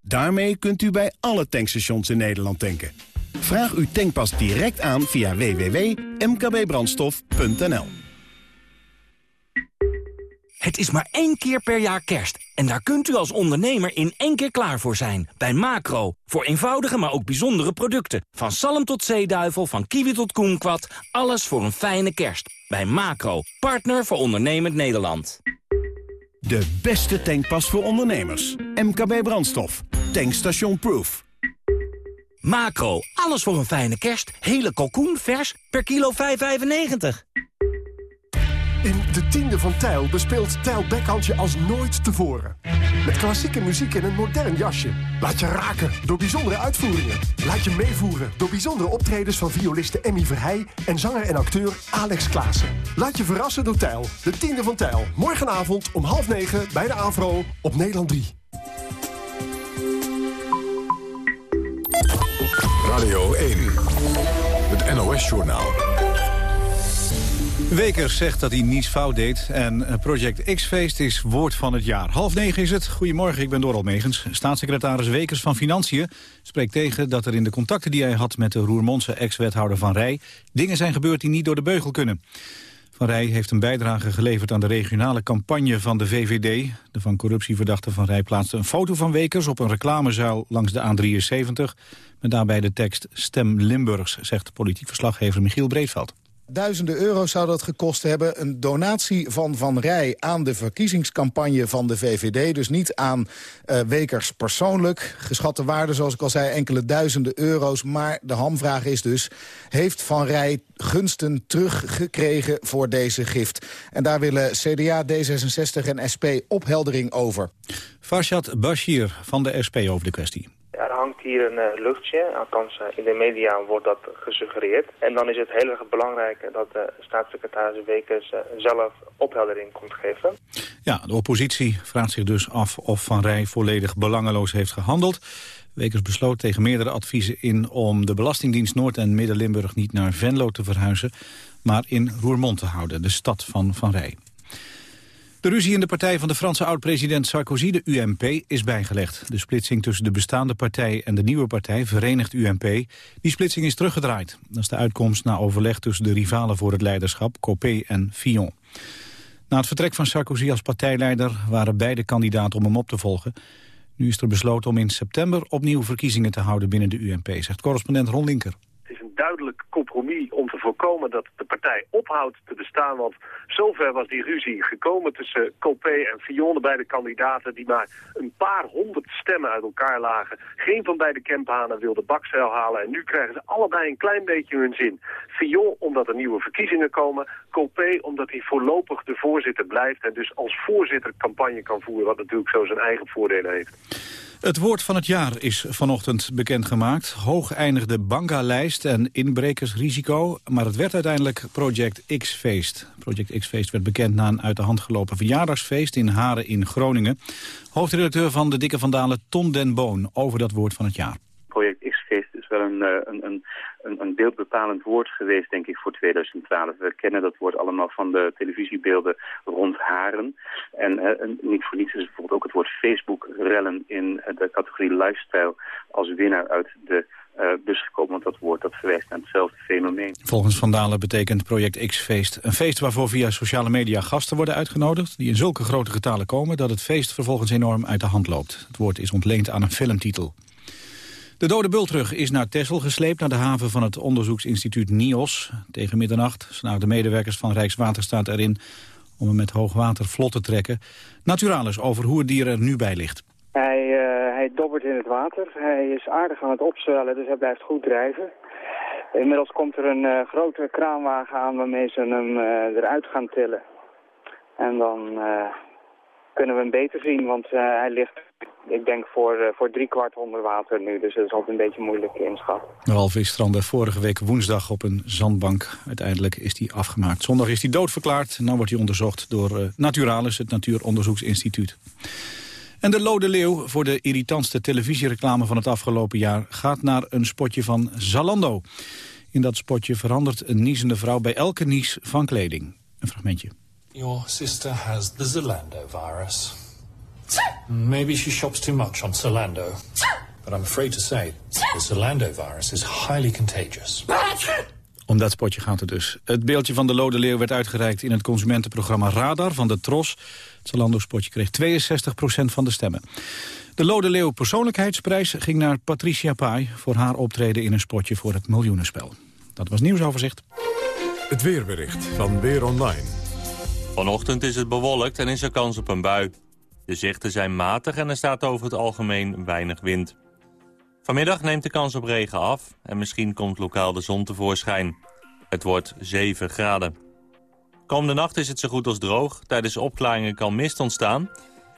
Daarmee kunt u bij alle tankstations in Nederland tanken. Vraag uw tankpas direct aan via www.mkbbrandstof.nl Het is maar één keer per jaar kerst. En daar kunt u als ondernemer in één keer klaar voor zijn. Bij Macro. Voor eenvoudige, maar ook bijzondere producten. Van zalm tot zeeduivel, van kiwi tot koenkwad. Alles voor een fijne kerst. Bij Macro. Partner voor ondernemend Nederland. De beste tankpas voor ondernemers. MKB Brandstof. Tankstation Proof. Macro. Alles voor een fijne kerst. Hele kalkoen vers per kilo 5,95. In De Tiende van Tijl bespeelt Tijl Bekhandje als nooit tevoren. Met klassieke muziek in een modern jasje. Laat je raken door bijzondere uitvoeringen. Laat je meevoeren door bijzondere optredens van violiste Emmy Verheij... en zanger en acteur Alex Klaassen. Laat je verrassen door Tijl. De Tiende van Tijl. Morgenavond om half negen bij de AVRO op Nederland 3. Radio 1. Het NOS-journaal. Wekers zegt dat hij niets fout deed en Project X-feest is woord van het jaar. Half negen is het. Goedemorgen, ik ben Doral Megens. Staatssecretaris Wekers van Financiën spreekt tegen dat er in de contacten die hij had met de Roermondse ex-wethouder Van Rij dingen zijn gebeurd die niet door de beugel kunnen. Van Rij heeft een bijdrage geleverd aan de regionale campagne van de VVD. De van corruptie verdachte Van Rij plaatste een foto van Wekers op een reclamezuil langs de A73... met daarbij de tekst Stem Limburgs, zegt politiek verslaggever Michiel Breedveld. Duizenden euro's zou dat gekost hebben. Een donatie van Van Rij aan de verkiezingscampagne van de VVD. Dus niet aan uh, Wekers persoonlijk. Geschatte waarde, zoals ik al zei, enkele duizenden euro's. Maar de hamvraag is dus, heeft Van Rij gunsten teruggekregen voor deze gift? En daar willen CDA, D66 en SP opheldering over. Farshad Bashir van de SP over de kwestie. Er hier een uh, luchtje, althans uh, in de media wordt dat gesuggereerd. En dan is het heel erg belangrijk dat de staatssecretaris Wekers zelf opheldering komt geven. Ja, de oppositie vraagt zich dus af of Van Rij volledig belangeloos heeft gehandeld. Wekers besloot tegen meerdere adviezen in om de Belastingdienst Noord- en Midden-Limburg niet naar Venlo te verhuizen, maar in Roermond te houden, de stad van Van Rij. De ruzie in de partij van de Franse oud-president Sarkozy, de UMP, is bijgelegd. De splitsing tussen de bestaande partij en de nieuwe partij, Verenigd UMP, die splitsing is teruggedraaid. Dat is de uitkomst na overleg tussen de rivalen voor het leiderschap, Copé en Fillon. Na het vertrek van Sarkozy als partijleider waren beide kandidaten om hem op te volgen. Nu is er besloten om in september opnieuw verkiezingen te houden binnen de UMP, zegt correspondent Ron Linker duidelijk compromis om te voorkomen dat de partij ophoudt te bestaan. Want zover was die ruzie gekomen tussen Copé en Fillon, de beide kandidaten... die maar een paar honderd stemmen uit elkaar lagen. Geen van beide campanen wilde bakzeil halen. En nu krijgen ze allebei een klein beetje hun zin. Fillon omdat er nieuwe verkiezingen komen. Copé omdat hij voorlopig de voorzitter blijft... en dus als voorzitter campagne kan voeren... wat natuurlijk zo zijn eigen voordelen heeft. Het woord van het jaar is vanochtend bekendgemaakt. Hoog eindigde Banga-lijst en inbrekersrisico. Maar het werd uiteindelijk Project X-feest. Project X-feest werd bekend na een uit de hand gelopen verjaardagsfeest... in Haren in Groningen. Hoofdredacteur van De Dikke Vandalen, Ton den Boon, over dat woord van het jaar. Project X-feest is wel een, een, een een, een beeldbepalend woord geweest, denk ik, voor 2012. We kennen dat woord allemaal van de televisiebeelden rond Haren. En, en niet voor niets is bijvoorbeeld ook het woord Facebook-rellen in de categorie lifestyle als winnaar uit de uh, bus gekomen. Want dat woord dat verwijst naar hetzelfde fenomeen. Volgens Van Dalen betekent Project X-feest een feest waarvoor via sociale media gasten worden uitgenodigd... die in zulke grote getalen komen dat het feest vervolgens enorm uit de hand loopt. Het woord is ontleend aan een filmtitel. De dode bultrug is naar Texel gesleept naar de haven van het onderzoeksinstituut NIOS. Tegen middernacht slaagden medewerkers van Rijkswaterstaat erin om hem met hoogwater vlot te trekken. Naturalis over hoe het dier er nu bij ligt. Hij, uh, hij dobbert in het water. Hij is aardig aan het opzwellen, dus hij blijft goed drijven. Inmiddels komt er een uh, grote kraanwagen aan waarmee ze hem uh, eruit gaan tillen. En dan kunnen we hem beter zien, want hij ligt ik denk voor, uh, voor drie kwart onder water nu. Dus dat is altijd een beetje moeilijk inschatten. De walvis strandde vorige week woensdag op een zandbank. Uiteindelijk is hij afgemaakt. Zondag is hij doodverklaard. Dan wordt hij onderzocht door uh, Naturalis, het Natuuronderzoeksinstituut. En de Lode Leeuw voor de irritantste televisiereclame van het afgelopen jaar... gaat naar een spotje van Zalando. In dat spotje verandert een niezende vrouw bij elke nies van kleding. Een fragmentje. Your sister has the Zalando virus. Maybe she shops too much on Zalando. But I'm afraid to say, the Zalando virus is highly contagious. Om dat spotje gaat het dus. Het beeldje van de Lode Leeuw werd uitgereikt in het consumentenprogramma Radar van de Tros. Het Zalando-spotje kreeg 62% van de stemmen. De Lode Leeuw persoonlijkheidsprijs ging naar Patricia Pai... voor haar optreden in een spotje voor het miljoenenspel. Dat was nieuwsoverzicht. Het weerbericht van Weer Online. Vanochtend is het bewolkt en is er kans op een bui. De zichten zijn matig en er staat over het algemeen weinig wind. Vanmiddag neemt de kans op regen af en misschien komt lokaal de zon tevoorschijn. Het wordt 7 graden. Komende nacht is het zo goed als droog. Tijdens opklaringen kan mist ontstaan.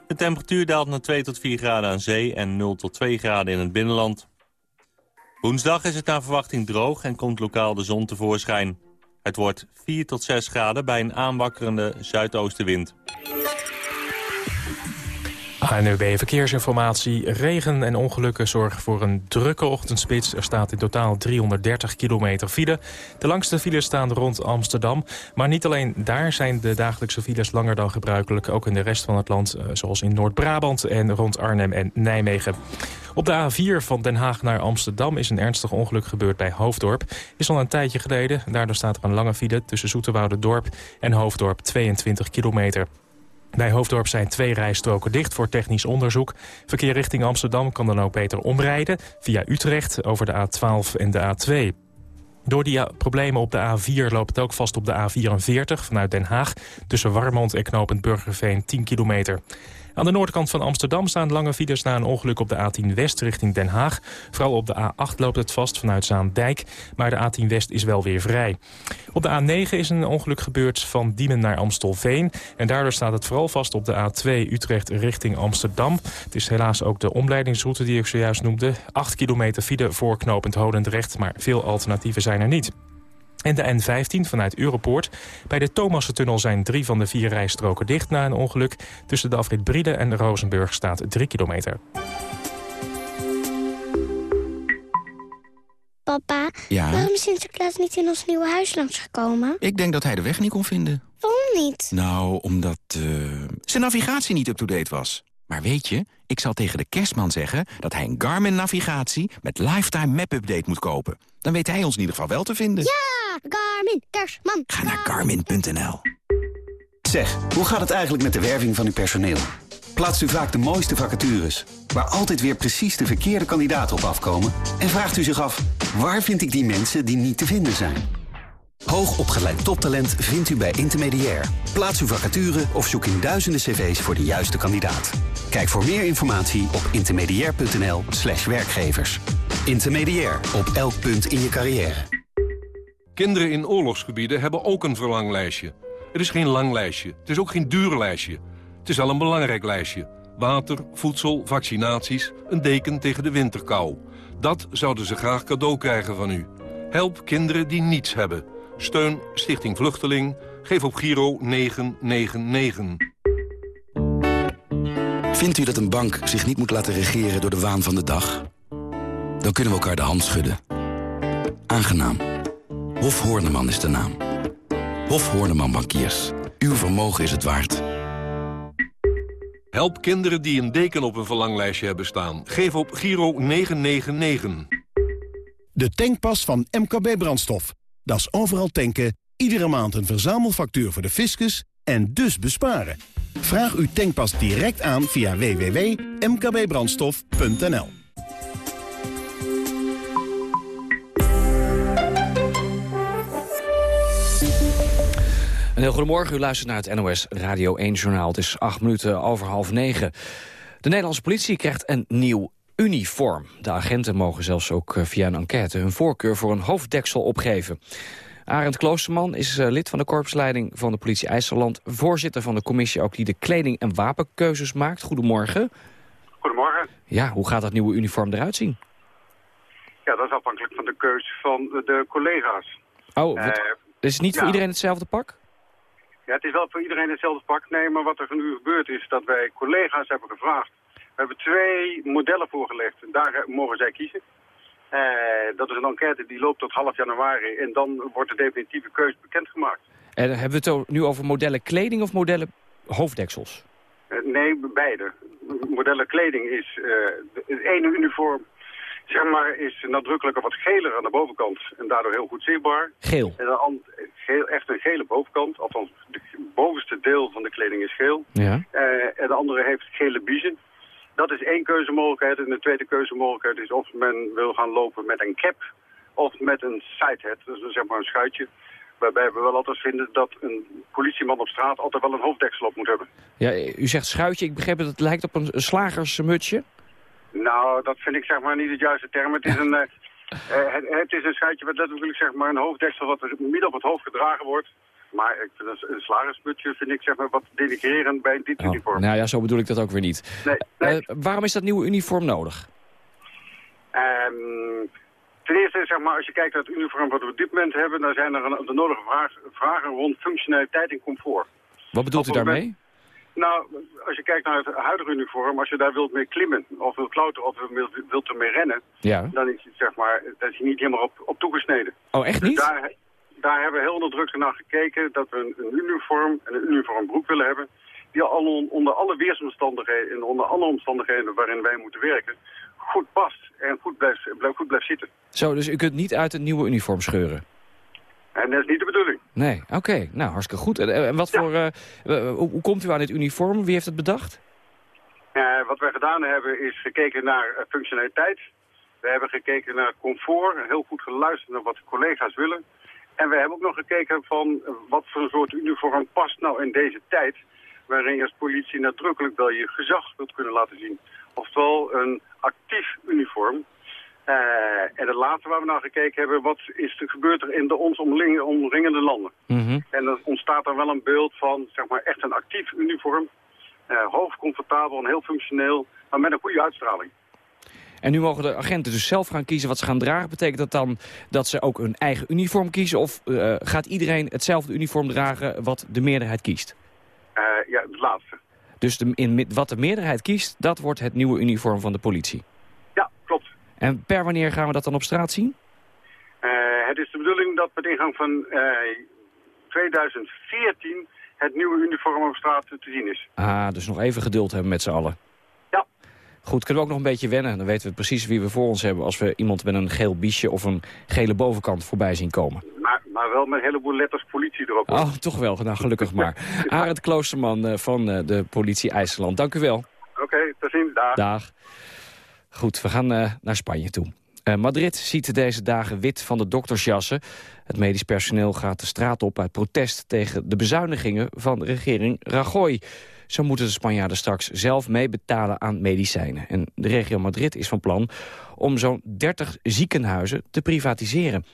De temperatuur daalt naar 2 tot 4 graden aan zee en 0 tot 2 graden in het binnenland. Woensdag is het naar verwachting droog en komt lokaal de zon tevoorschijn. Het wordt 4 tot 6 graden bij een aanwakkerende zuidoostenwind. ANUB Verkeersinformatie. Regen en ongelukken zorgen voor een drukke ochtendspits. Er staat in totaal 330 kilometer file. De langste files staan rond Amsterdam. Maar niet alleen daar zijn de dagelijkse files langer dan gebruikelijk. Ook in de rest van het land, eh, zoals in Noord-Brabant en rond Arnhem en Nijmegen. Op de A4 van Den Haag naar Amsterdam is een ernstig ongeluk gebeurd bij Hoofddorp. Is al een tijdje geleden. Daardoor staat er een lange file tussen Dorp en Hoofddorp 22 kilometer. Bij Hoofddorp zijn twee rijstroken dicht voor technisch onderzoek. Verkeer richting Amsterdam kan dan ook beter omrijden... via Utrecht over de A12 en de A2. Door die problemen op de A4 loopt het ook vast op de A44 vanuit Den Haag... tussen Warmond en Knopend Burgerveen 10 kilometer. Aan de noordkant van Amsterdam staan lange files na een ongeluk op de A10 West richting Den Haag. Vooral op de A8 loopt het vast vanuit Zaandijk, maar de A10 West is wel weer vrij. Op de A9 is een ongeluk gebeurd van Diemen naar Amstelveen. En daardoor staat het vooral vast op de A2 Utrecht richting Amsterdam. Het is helaas ook de omleidingsroute die ik zojuist noemde. 8 kilometer file voor knooppunt Holendrecht, maar veel alternatieven zijn er niet. En de N15 vanuit Europoort. Bij de Thomassentunnel zijn drie van de vier rijstroken dicht na een ongeluk. Tussen de afrit Briede en Rozenburg staat 3 kilometer. Papa, Ja? waarom is Sinterklaas niet in ons nieuwe huis langsgekomen? Ik denk dat hij de weg niet kon vinden. Waarom niet? Nou, omdat eh, zijn navigatie niet up-to-date was. Maar weet je, ik zal tegen de kerstman zeggen... dat hij een Garmin-navigatie met Lifetime Map-update moet kopen. Dan weet hij ons in ieder geval wel te vinden. Ja, Garmin, kerstman. Ga naar Garmin.nl. Zeg, hoe gaat het eigenlijk met de werving van uw personeel? Plaatst u vaak de mooiste vacatures, waar altijd weer precies de verkeerde kandidaten op afkomen? En vraagt u zich af, waar vind ik die mensen die niet te vinden zijn? Hoogopgeleid toptalent vindt u bij Intermediair. Plaats uw vacature of zoek in duizenden cv's voor de juiste kandidaat. Kijk voor meer informatie op intermediair.nl slash werkgevers. Intermediair, op elk punt in je carrière. Kinderen in oorlogsgebieden hebben ook een verlanglijstje. Het is geen lang lijstje, het is ook geen duur lijstje. Het is al een belangrijk lijstje. Water, voedsel, vaccinaties, een deken tegen de winterkou. Dat zouden ze graag cadeau krijgen van u. Help kinderen die niets hebben. Steun Stichting Vluchteling. Geef op Giro 999. Vindt u dat een bank zich niet moet laten regeren door de waan van de dag? Dan kunnen we elkaar de hand schudden. Aangenaam. Hof Horneman is de naam. Hof Horneman Bankiers. Uw vermogen is het waard. Help kinderen die een deken op een verlanglijstje hebben staan. Geef op Giro 999. De tankpas van MKB Brandstof. Dat is overal tanken, iedere maand een verzamelfactuur voor de fiscus en dus besparen. Vraag uw tankpas direct aan via www.mkbbrandstof.nl Een heel goedemorgen, u luistert naar het NOS Radio 1-journaal. Het is acht minuten over half negen. De Nederlandse politie krijgt een nieuw uniform. De agenten mogen zelfs ook eh, via een enquête hun voorkeur voor een hoofddeksel opgeven. Arend Kloosterman is eh, lid van de korpsleiding van de politie IJsseland... voorzitter van de commissie ook die de kleding- en wapenkeuzes maakt. Goedemorgen. Goedemorgen. Ja, hoe gaat dat nieuwe uniform eruit zien? Ja, dat is afhankelijk van de keus van de collega's. Oh, wat, Eh, is het niet voor iedereen hetzelfde pak? Ja, het is wel voor iedereen hetzelfde pak. Nee, maar wat er nu gebeurt is dat wij collega's hebben gevraagd. We hebben twee modellen voorgelegd. Daar eh, mogen zij kiezen. Eh, dat is een enquête die loopt tot half januari. En dan wordt de definitieve keus bekendgemaakt. En hebben we het nu over modellen kleding of modellen hoofddeksels? Eh, nee, beide. Modellen kleding is... de- het ene uniform zeg maar, is nadrukkelijker wat geler aan de bovenkant. En daardoor heel goed zichtbaar. Geel. En een geel, echt een gele bovenkant. Althans, het bovenste deel van de kleding is geel. Ja. En de andere heeft gele biezen. Dat is één keuzemogelijkheid. En de tweede keuzemogelijkheid is of men wil gaan lopen met een cap of met een sidehead. Dus zeg maar een schuitje. Waarbij we wel altijd vinden dat een politieman op straat altijd wel een hoofddeksel op moet hebben. Ja, u zegt schuitje. Ik begreep dat het lijkt op een, slagersmutsje. Nou, dat vind ik zeg maar niet het juiste term. Het is een, eh, eh, het, het is een schuitje wat letterlijk zeg maar een hoofddeksel wat midden op het hoofd gedragen wordt. Maar ik vind een, een vind ik zeg maar wat denigrerend bij dit Oh, uniform. nou ja, zo bedoel ik dat ook weer niet. Nee, Eh, waarom is dat nieuwe uniform nodig? Ehm, ten eerste, zeg maar, als je kijkt naar het uniform wat we op dit moment hebben, dan zijn er een, de nodige vraag- vragen rond functionaliteit en comfort. Wat bedoelt u daarmee? Nou, als je kijkt naar het huidige uniform, als je daar wilt mee klimmen, of wilt klauteren, of wilt, wilt ermee rennen, Ja. dan is het zeg maar, daar is niet helemaal op, op toegesneden. Oh, echt Dus niet? daar, daar hebben we heel nadrukkelijk naar gekeken dat we een, uniform en een uniformbroek willen hebben, die al on- onder alle weersomstandigheden en onder alle omstandigheden waarin wij moeten werken, goed past en goed blijft, goed blijft zitten. Zo, dus u kunt niet uit het nieuwe uniform scheuren? En dat is niet de bedoeling. Nee, oké. Nou, hartstikke goed. En, en wat voor, eh, eh, hoe, komt u aan dit uniform? Wie heeft het bedacht? Wat wij gedaan hebben is gekeken naar eh, functionaliteit. We hebben gekeken naar comfort, en heel goed geluisterd naar wat de collega's willen. En we hebben ook nog gekeken van wat voor een soort uniform past nou in deze tijd... waarin je als politie nadrukkelijk wel je gezag wilt kunnen laten zien. Oftewel een actief uniform. Eh, en het laatste waar we naar gekeken hebben, wat is er, gebeurt er in de ons omringende landen? En dan ontstaat er wel een beeld van zeg maar, echt een actief uniform. Eh hoog comfortabel en heel functioneel, maar met een goede uitstraling. En nu mogen de agenten dus zelf gaan kiezen wat ze gaan dragen. Betekent dat dan dat ze ook hun eigen uniform kiezen? Of eh, gaat iedereen hetzelfde uniform dragen wat de meerderheid kiest? Eh, ja, het laatste. Dus de, in, wat de meerderheid kiest, dat wordt het nieuwe uniform van de politie? Ja, klopt. En per wanneer gaan we dat dan op straat zien? Eh, het is de bedoeling dat met ingang van eh, 2014 het nieuwe uniform op straat te zien is. Ah, dus nog even geduld hebben met z'n allen. Goed, kunnen we ook nog een beetje wennen. Dan weten we precies wie we voor ons hebben... als we iemand met een geel biesje of een gele bovenkant voorbij zien komen. Maar, maar wel met een heleboel letters politie erop. hoor. Oh, toch wel. Nou, gelukkig maar. Arend Kloosterman eh, van eh, de politie IJsland. Dank u wel. Oké, tot ziens. Dag. Dag. Goed, we gaan eh, naar Spanje toe. Madrid ziet deze dagen wit van de doktersjassen. Het medisch personeel gaat de straat op uit protest tegen de bezuinigingen van regering Rajoy. Zo moeten de Spanjaarden straks zelf meebetalen aan medicijnen. En de regio Madrid is van plan om zo'n 30 ziekenhuizen te privatiseren.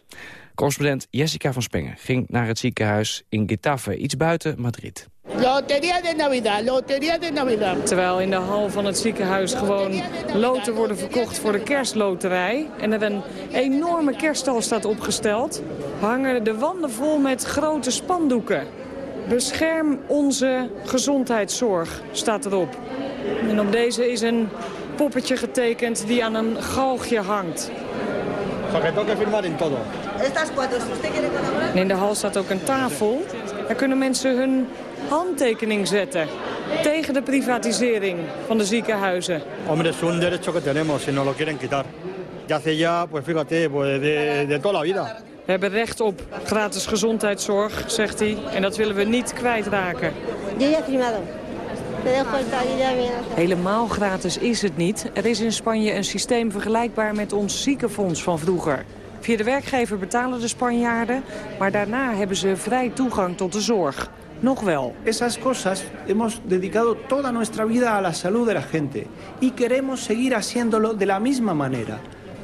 Correspondent Jessica van Spengen ging naar het ziekenhuis in Getafe, iets buiten Madrid. Lotería de Navidad, Lotería de Navidad. Terwijl in de hal van het ziekenhuis gewoon loten worden verkocht voor de kerstloterij... en er een enorme kerststal staat opgesteld... hangen de wanden vol met grote spandoeken. Bescherm onze gezondheidszorg, staat erop. En op deze is een poppetje getekend die aan een galgje hangt. En in de hal staat ook een tafel. Daar kunnen mensen hun handtekening zetten tegen de privatisering van de ziekenhuizen. Hombre, es un derecho que tenemos si vida. We hebben recht op gratis gezondheidszorg, zegt hij. En dat willen we niet kwijtraken. Helemaal gratis is het niet. Er is in Spanje een systeem vergelijkbaar met ons ziekenfonds van vroeger. Via de werkgever betalen de Spanjaarden, maar daarna hebben ze vrij toegang tot de zorg. Nog wel. Esas cosas hemos dedicado toda nuestra vida a la salud de la gente y queremos seguir haciéndolo de la misma manera,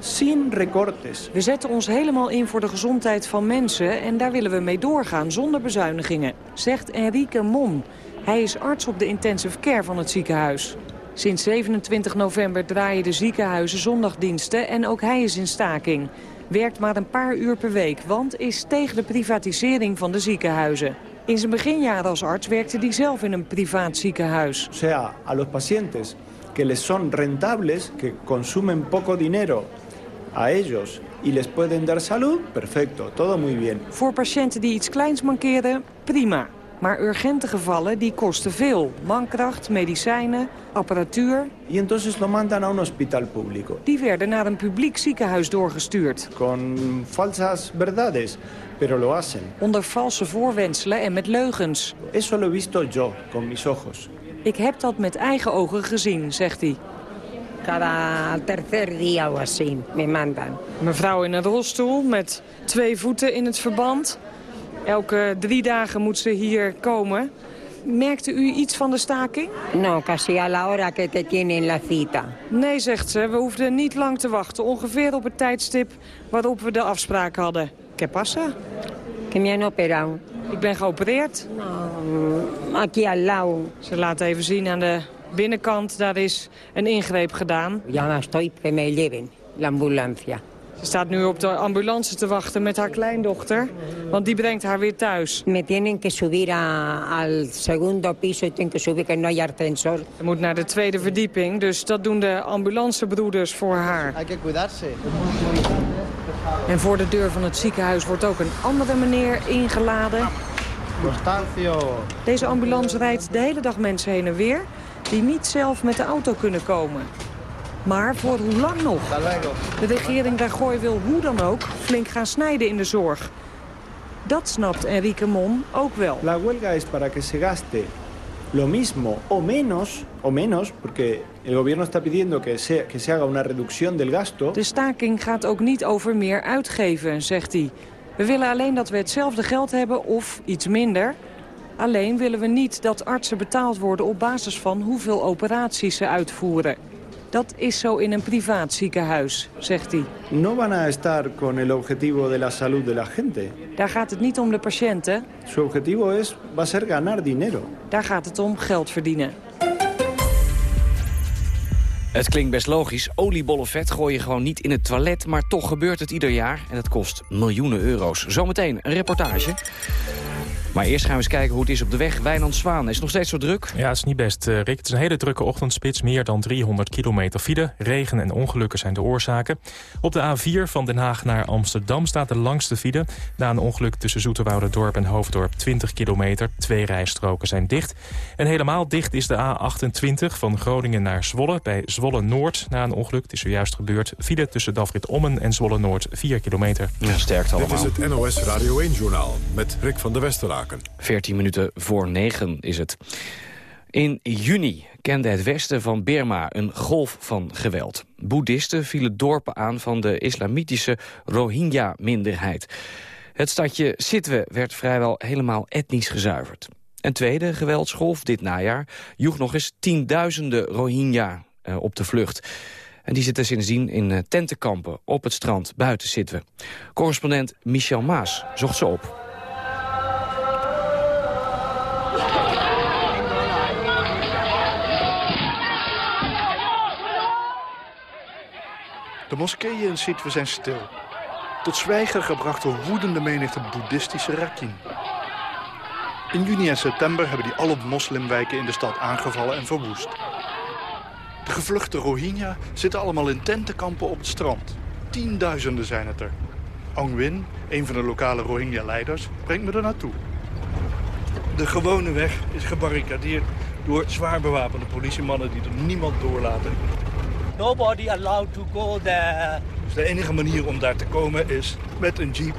sin recortes. We zetten ons helemaal in voor de gezondheid van mensen en daar willen we mee doorgaan zonder bezuinigingen, zegt Enrique Mon. Hij is arts op de intensive care van het ziekenhuis. Sinds 27 november draaien de ziekenhuizen zondagdiensten en ook hij is in staking. Werkt maar een paar uur per week, want is tegen de privatisering van de ziekenhuizen. In zijn beginjaren als arts werkte hij zelf in een privaat ziekenhuis. O sea, a los pacientes que les son rentables, que consumen poco dinero a ellos y les pueden dar salud, perfecto, todo muy bien. Voor patiënten die iets kleins mankeren, prima. Maar urgente gevallen die kosten veel. Mankracht, medicijnen, apparatuur. Y entonces lo mandan a un hospital público. Die werden naar een publiek ziekenhuis doorgestuurd. Con falsas verdades, pero lo hacen. Onder valse voorwendselen en met leugens. Eso lo he visto yo, con mis ojos. Ik heb dat met eigen ogen gezien, zegt hij. Cada tercer día o así me mandan. Mevrouw in een rolstoel met twee voeten in het verband. Elke drie dagen moet ze hier komen. Merkte u iets van de staking? No, casi a la hora que te tienen la cita. Nee, zegt ze. We hoefden niet lang te wachten. Ongeveer op het tijdstip waarop we de afspraak hadden. ¿Qué pasa? Que me han operado. Ik ben geopereerd. Aquí al lado. Ze laat even zien aan de binnenkant, daar is een ingreep gedaan. Ya estoy que me lleven la ambulancia. Ze staat nu op de ambulance te wachten met haar kleindochter, want die brengt haar weer thuis. Me tienen que subir a, al segundo piso y tengo que subir que no hay ascensor. Ze moet naar de tweede verdieping, dus dat doen de ambulancebroeders voor haar. Hay que cuidarse. En voor de deur van het ziekenhuis wordt ook een andere meneer ingeladen. Constancio. Deze ambulance rijdt de hele dag mensen heen en weer... die niet zelf met de auto kunnen komen. Maar voor hoe lang nog? De regering Rajoy wil hoe dan ook flink gaan snijden in de zorg. Dat snapt Enrique Mon ook wel. La huelga es para que se gaste lo mismo o menos, o menos, porque el gobierno está pidiendo que se, que se haga una reducción del gasto. De staking gaat ook niet over meer uitgeven, zegt hij. We willen alleen dat we hetzelfde geld hebben of iets minder. Alleen willen we niet dat artsen betaald worden op basis van hoeveel operaties ze uitvoeren. Dat is zo in een privaat ziekenhuis, zegt hij. No van a estar con el objetivo de la salud de la gente. Daar gaat het niet om de patiënten. Su objetivo es, va a ser ganar dinero. Daar gaat het om geld verdienen. Het klinkt best logisch. Oliebollen vet gooi je gewoon niet in het toilet, maar toch gebeurt het ieder jaar. En dat kost miljoenen euro's. Zometeen een reportage. Maar eerst gaan we eens kijken hoe het is op de weg. Wijnand Zwaan, is het nog steeds zo druk? Ja, het is niet best, eh, Rick. Het is een hele drukke ochtendspits. Meer dan 300 kilometer file. Regen en ongelukken zijn de oorzaken. Op de A4 van Den Haag naar Amsterdam staat de langste file. Na een ongeluk tussen Zoeterwouderdorp en Hoofddorp 20 kilometer. Twee rijstroken zijn dicht. En helemaal dicht is de A28 van Groningen naar Zwolle. Bij Zwolle-Noord na een ongeluk. Het is zojuist gebeurd. File tussen Dafrit Ommen en Zwolle-Noord 4 kilometer. Ja, sterkt allemaal. Dit is het NOS Radio 1-journaal met Rick van der Westeraken. 14 minuten voor 9 is het. In juni kende het westen van Birma een golf van geweld. Boeddhisten vielen dorpen aan van de islamitische Rohingya-minderheid. Het stadje Sitwe werd vrijwel helemaal etnisch gezuiverd. Een tweede geweldsgolf dit najaar joeg nog eens tienduizenden Rohingya eh, op de vlucht. En die zitten sindsdien in eh, tentenkampen op het strand buiten Sitwe. Correspondent Michel Maas zocht ze op. De moskeeën in Sitwe zijn stil. Tot zwijgen gebracht door woedende menigte boeddhistische rakin. In juni en september hebben die alle moslimwijken in de stad aangevallen en verwoest. De gevluchte Rohingya zitten allemaal in tentenkampen op het strand. Tienduizenden zijn het er. Aung Win, een van de lokale Rohingya-leiders, brengt me er naartoe. De gewone weg is gebarricadeerd door zwaar bewapende politiemannen die er niemand doorlaten. Nobody allowed to go there. Dus de enige manier om daar te komen is met een jeep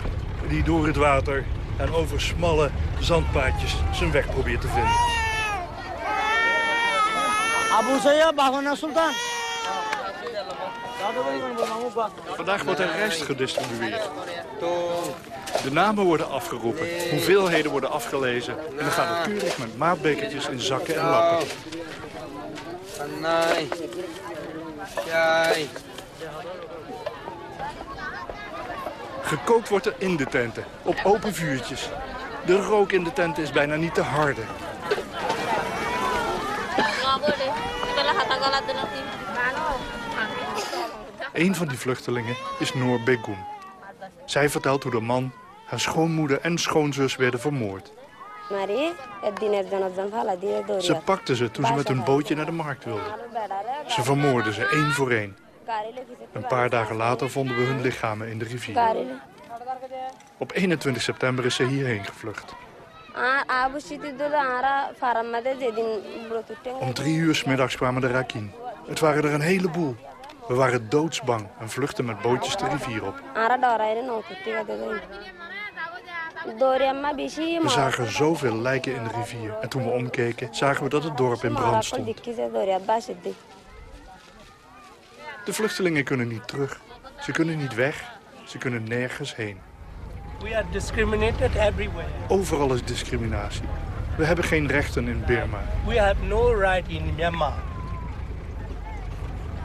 die door het water en over smalle zandpaadjes zijn weg probeert te vinden. Abu Bahwana Sultan. Vandaag wordt er rijst gedistribueerd. De namen worden afgeroepen, hoeveelheden worden afgelezen... en dan gaat het keurig met maatbekertjes in zakken en lappen. Gekookt wordt er in de tenten, op open vuurtjes. De rook in de tenten is bijna niet te harde. Een van die vluchtelingen is Noor Begum. Zij vertelt hoe de man, haar schoonmoeder en schoonzus werden vermoord. Ze pakten ze toen ze met hun bootje naar de markt wilden. Ze vermoorden ze één voor één. Een paar dagen later vonden we hun lichamen in de rivier. Op 21 september is ze hierheen gevlucht. Om drie uur 's middags kwamen de Rakin. Het waren er een heleboel. We waren doodsbang en vluchtten met bootjes de rivier op. We zagen zoveel lijken in de rivier. En toen we omkeken, zagen we dat het dorp in brand stond. De vluchtelingen kunnen niet terug. Ze kunnen niet weg. Ze kunnen nergens heen. We are discriminated everywhere. Overal is discriminatie. We hebben geen rechten in Birma. We have no right in Myanmar.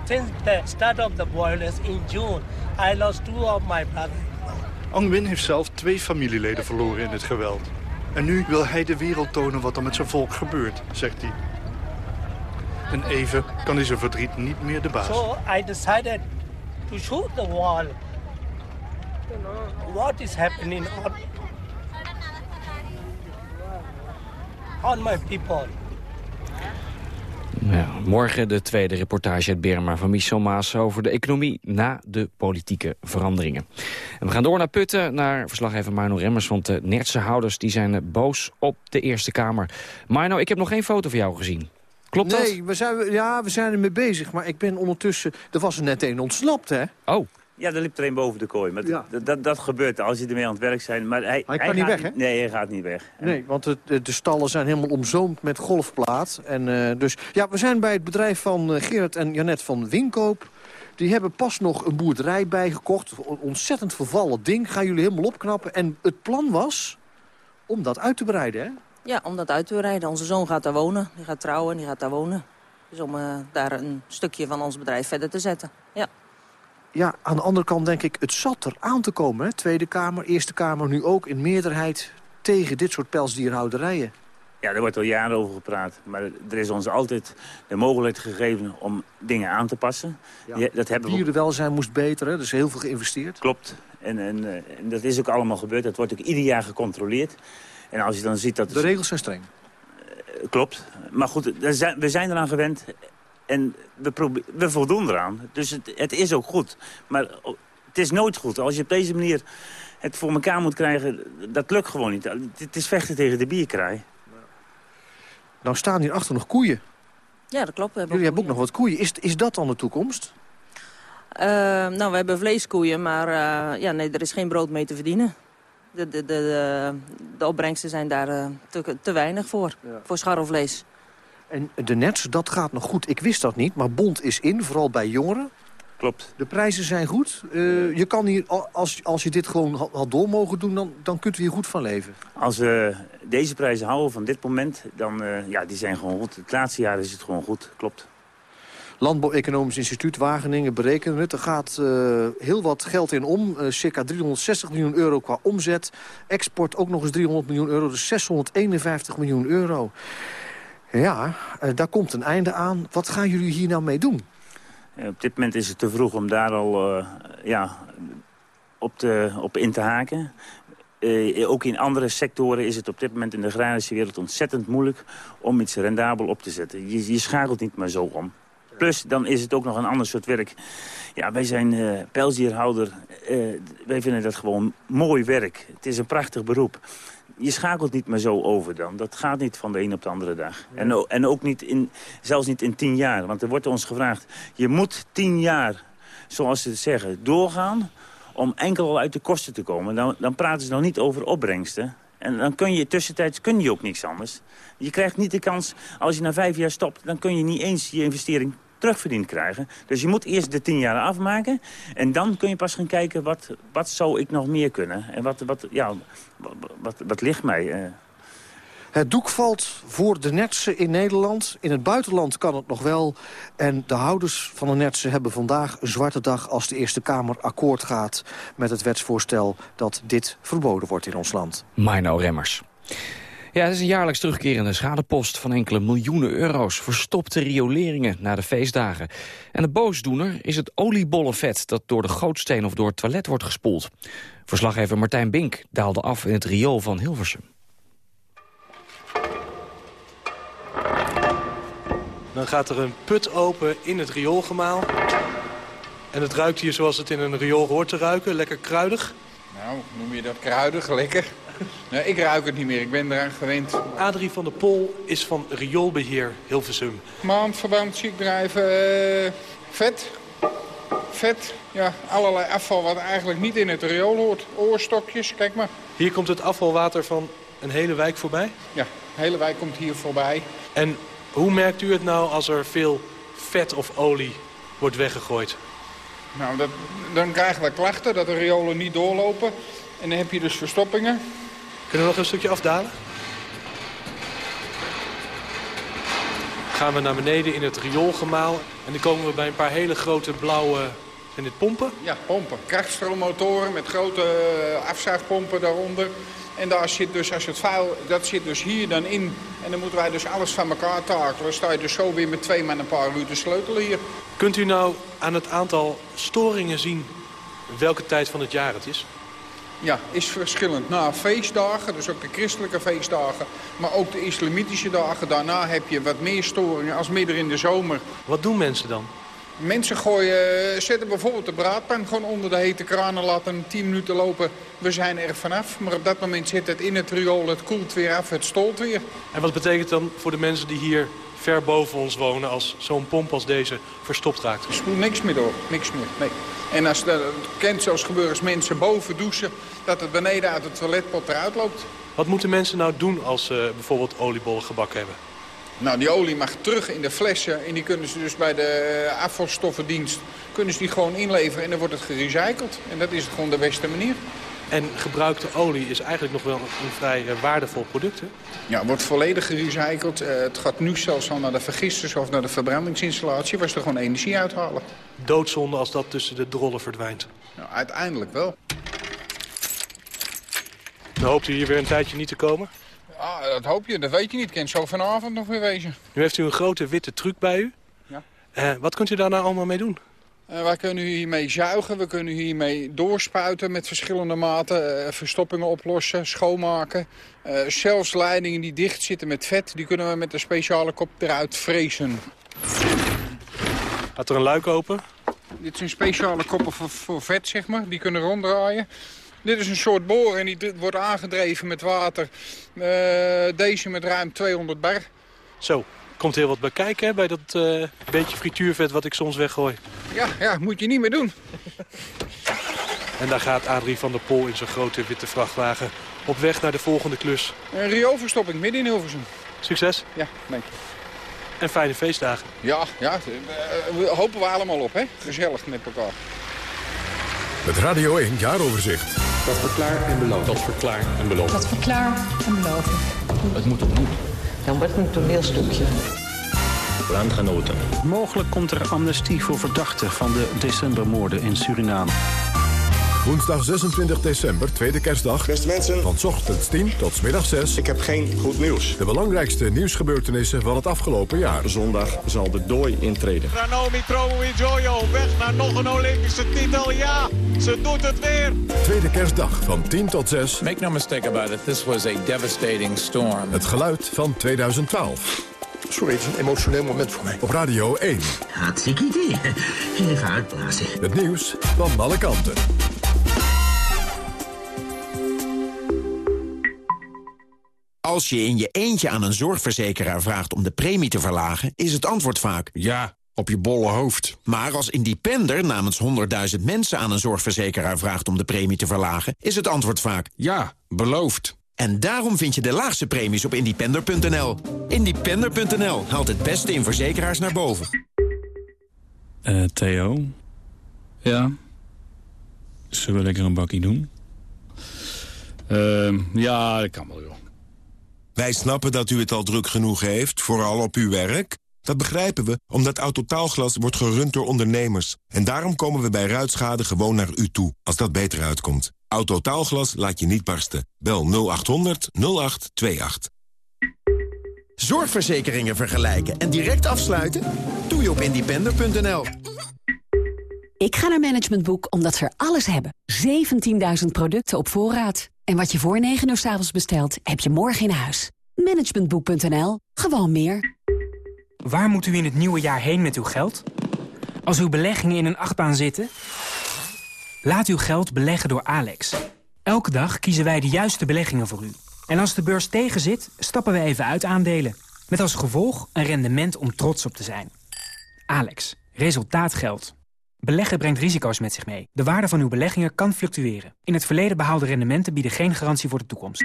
Since the start of the violence in June, I lost two of my brothers. Aung Win heeft zelf twee familieleden verloren in het geweld. En nu wil hij de wereld tonen wat er met zijn volk gebeurt, zegt hij. En even kan hij zijn verdriet niet meer de baas. So I decided to shoot the wall. What is happening on my people? Ja, morgen de tweede reportage uit Birma van Michel Maas... over de economie na de politieke veranderingen. En we gaan door naar Putten, naar verslaggever Marno Remmers... want de Nertse houders die zijn boos op de Eerste Kamer. Marno, ik heb nog geen foto van jou gezien. Klopt dat? Nee, we zijn, ja, we zijn ermee bezig. Maar ik ben ondertussen... Er was er net een ontsnapt, hè? Oh. Ja, er liep er een boven de kooi. Maar dat, dat, dat gebeurt als je ermee aan het werk zijn. Maar hij, Hij kan niet gaat weg, hè? Nee, hij gaat niet weg. Nee, want de, de, de stallen zijn helemaal omzoomd met golfplaat. En, eh, dus ja, we zijn bij het bedrijf van eh, Gerard en Janet van Winkoop. Die hebben pas nog een boerderij bijgekocht. Een ontzettend vervallen ding. Gaan jullie helemaal opknappen. En het plan was om dat uit te breiden, hè? Ja, om dat uit te breiden. Onze zoon gaat daar wonen. Die gaat trouwen en die gaat daar wonen. Dus om eh, daar een stukje van ons bedrijf verder te zetten. Ja. Ja, aan de andere kant denk ik, het zat er aan te komen. Hè? Tweede Kamer, Eerste Kamer, nu ook in meerderheid tegen dit soort pelsdierhouderijen. Ja, er wordt al jaren over gepraat. Maar er is ons altijd de mogelijkheid gegeven om dingen aan te passen. Ja, dat hebben we... Dierenwelzijn moest beter, hè? er is heel veel geïnvesteerd. Klopt. En, en, eh, en dat is ook allemaal gebeurd. Dat wordt ook ieder jaar gecontroleerd. En als je dan ziet dat... De regels zijn streng. Uh, klopt. Maar goed, we zijn eraan gewend. En we, we voldoen eraan. Dus het, het, is ook goed. Maar het is nooit goed. Als je op deze manier het voor elkaar moet krijgen, dat lukt gewoon niet. Het is vechten tegen de bierkraai. Nou staan hier achter nog koeien. Ja, dat klopt. We Jullie hebben ook nog wat koeien. Is, is dat dan de toekomst? Uh, nou, we hebben vleeskoeien, maar uh, ja, nee, er is geen brood mee te verdienen. De, de, de, de opbrengsten zijn daar uh, te, te weinig voor, ja. voor scharrelvlees. En de nets, dat gaat nog goed. Ik wist dat niet, maar bond is in, vooral bij jongeren. Klopt. De prijzen zijn goed. Uh, je kan hier, als, als je dit gewoon had door mogen doen, dan, dan kunt u hier goed van leven. Als we deze prijzen houden van dit moment, dan uh, ja, die zijn gewoon goed. Het laatste jaar is het gewoon goed, klopt. Landbouw-Economisch Instituut Wageningen berekenen het. Er gaat uh, heel wat geld in om. Uh, circa 360 miljoen euro qua omzet. Export ook nog eens 300 miljoen euro. Dus 651 miljoen euro. Ja, uh, daar komt een einde aan. Wat gaan jullie hier nou mee doen? op dit moment is het te vroeg om daar al ja, op, op in te haken. Ook in andere sectoren is het op dit moment in de agrarische wereld ontzettend moeilijk om iets rendabel op te zetten. Je, je schakelt niet meer zo om. Plus, dan is het ook nog een ander soort werk. Ja, wij zijn. Uh, wij vinden dat gewoon mooi werk. Het is een prachtig beroep. Je schakelt niet meer zo over dan. Dat gaat niet van de een op de andere dag. Ja. En, en ook niet in, zelfs niet in tien jaar. Want er wordt ons gevraagd, je moet tien jaar, zoals ze zeggen, doorgaan... om enkel al uit de kosten te komen. Dan, dan praten ze nog niet over opbrengsten. En dan kun je tussentijds kun je ook niks anders. Je krijgt niet de kans, als je na vijf jaar stopt... dan kun je niet eens je investering terugverdiend krijgen. Dus je moet eerst de tien jaar afmaken. En dan kun je pas gaan kijken, wat, wat zou ik nog meer kunnen? En wat, wat, ja, wat, wat, wat ligt mij? Uh... Het doek valt voor de netsen in Nederland. In het buitenland kan het nog wel. En de houders van de netsen hebben vandaag een zwarte dag... als de Eerste Kamer akkoord gaat met het wetsvoorstel... dat dit verboden wordt in ons land. Mino Remmers. Ja, het is een jaarlijks terugkerende schadepost van enkele miljoenen euro's. Verstopte rioleringen na de feestdagen. En de boosdoener is het oliebollenvet dat door de gootsteen of door het toilet wordt gespoeld. Verslaggever Martijn Bink daalde af in het riool van Hilversum. Dan gaat er een put open in het rioolgemaal. En het ruikt hier zoals het in een riool hoort te ruiken. Lekker kruidig. Nou, noem je dat kruidig? Lekker. Nee, ik ruik het niet meer, ik ben eraan gewend. Adrie van der Pol is van Rioolbeheer Hilversum. Maandverband, ziekbedrijven, uh, vet. Vet, ja, allerlei afval wat eigenlijk niet in het riool hoort. Oorstokjes, kijk maar. Hier komt het afvalwater van een hele wijk voorbij? Ja, de hele wijk komt hier voorbij. En hoe merkt u het nou als er veel vet of olie wordt weggegooid? Nou, dat, dan krijgen we klachten dat de riolen niet doorlopen. En dan heb je dus verstoppingen. Kunnen we nog een stukje afdalen? Gaan we naar beneden in het rioolgemaal. En dan komen we bij een paar hele grote blauwe... Zijn dit pompen? Ja, pompen. Krachtstroommotoren met grote afzuigpompen daaronder. En daar zit dus, als het vuil, dat zit dus hier dan in. En dan moeten wij dus alles van elkaar takelen. Dan sta je dus zo weer met twee man een paar uur te sleutelen hier. Kunt u nou aan het aantal storingen zien welke tijd van het jaar het is? Ja, is verschillend. Na feestdagen, dus ook de christelijke feestdagen, maar ook de islamitische dagen. Daarna heb je wat meer storingen als midden in de zomer. Wat doen mensen dan? Mensen gooien, zetten bijvoorbeeld de braadpan gewoon onder de hete kraan en laten 10 minuten lopen. We zijn er vanaf, maar op dat moment zit het in het riool, het koelt weer af, het stolt weer. En wat betekent dan voor de mensen die hier ver boven ons wonen als zo'n pomp als deze verstopt raakt? Er spoelt niks meer door, niks meer, nee. En als het kent zoals gebeurt als mensen boven douchen, dat het beneden uit het toiletpot eruit loopt. Wat moeten mensen nou doen als ze bijvoorbeeld oliebollen gebakken hebben? Nou, die olie mag terug in de flessen en die kunnen ze dus bij de afvalstoffendienst kunnen ze die gewoon inleveren en dan wordt het gerecycled. En dat is gewoon de beste manier. En gebruikte olie is eigenlijk nog wel een vrij eh, waardevol product, hè? Ja, wordt volledig gerecycled. Uh, het gaat nu zelfs al naar de vergisters of naar de verbrandingsinstallatie... waar ze er gewoon energie uithalen. Doodzonde als dat tussen de drollen verdwijnt. Nou, uiteindelijk wel. Dan hoopt u hier weer een tijdje niet te komen? Ja, dat hoop je. Dat weet je niet. Kent zo vanavond nog weer wezen. Nu heeft u een grote witte truc bij u. Ja. Uh, wat kunt u daar nou allemaal mee doen? Uh, wij kunnen hiermee zuigen, we kunnen hiermee doorspuiten met verschillende maten. Uh, verstoppingen oplossen, schoonmaken. Uh, zelfs leidingen die dicht zitten met vet, die kunnen we met een speciale kop eruit frezen. Gaat er een luik open? Dit zijn speciale koppen voor, voor vet, zeg maar. Die kunnen ronddraaien. Dit is een soort boor en die wordt aangedreven met water. deze met ruim 200 bar. Zo, komt heel wat bij kijken hè, bij dat beetje frituurvet wat ik soms weggooi. Ja, ja, moet je niet meer doen. en daar gaat Adrie van der Pol in zijn grote witte vrachtwagen op weg naar de volgende klus. Een rioolverstopping midden in Hilversum. Succes. Ja, dank je. En fijne feestdagen. Ja, ja we hopen we allemaal op, hè? Gezellig met elkaar. Het Radio 1 jaaroverzicht. Dat verklaar en beloof. Dat verklaar en beloof. Dat verklaar en beloof. Het moet op moet. Dan wordt het een toneelstukje. Landgenoten. Mogelijk komt er amnestie voor verdachten van de decembermoorden in Suriname. Woensdag 26 december, tweede kerstdag. Beste mensen. Van ochtends 10 tot middag 6. Ik heb geen goed nieuws. De belangrijkste nieuwsgebeurtenissen van het afgelopen jaar. Zondag zal de dooi intreden. Ranomi Jojo weg naar nog een Olympische titel. Ja, ze doet het weer. Tweede kerstdag van 10 tot 6. Make no mistake about it, this was a devastating storm. Het geluid van 2012. Sorry, het is een emotioneel moment voor mij. Op Radio 1. Hartstikke idee. Even uitblazen. Het nieuws van alle kanten. Als je in je eentje aan een zorgverzekeraar vraagt om de premie te verlagen... is het antwoord vaak... Ja, op je bolle hoofd. Maar als independer namens 100.000 mensen aan een zorgverzekeraar vraagt om de premie te verlagen... is het antwoord vaak... Ja, beloofd. En daarom vind je de laagste premies op independer.nl. Independer.nl haalt het beste in verzekeraars naar boven. Uh, Theo? Ja? Zullen we lekker een bakkie doen? Uh, ja, dat kan wel, joh. Wij snappen dat u het al druk genoeg heeft, vooral op uw werk. Dat begrijpen we, omdat Autotaalglas wordt gerund door ondernemers. En daarom komen we bij ruitschade gewoon naar u toe, als dat beter uitkomt. Autotaalglas laat je niet barsten. Bel 0800 0828. Zorgverzekeringen vergelijken en direct afsluiten? Doe je op independer.nl. Ik ga naar Management Boek omdat ze er alles hebben. 17.000 producten op voorraad. En wat je voor 9 uur s avonds bestelt, heb je morgen in huis. Managementboek.nl. Gewoon meer. Waar moet u in het nieuwe jaar heen met uw geld? Als uw beleggingen in een achtbaan zitten? Laat uw geld beleggen door Alex. Elke dag kiezen wij de juiste beleggingen voor u. En als de beurs tegenzit, stappen we even uit aandelen. Met als gevolg een rendement om trots op te zijn. Alex, resultaat geldt. Beleggen brengt risico's met zich mee. De waarde van uw beleggingen kan fluctueren. In het verleden behaalde rendementen bieden geen garantie voor de toekomst.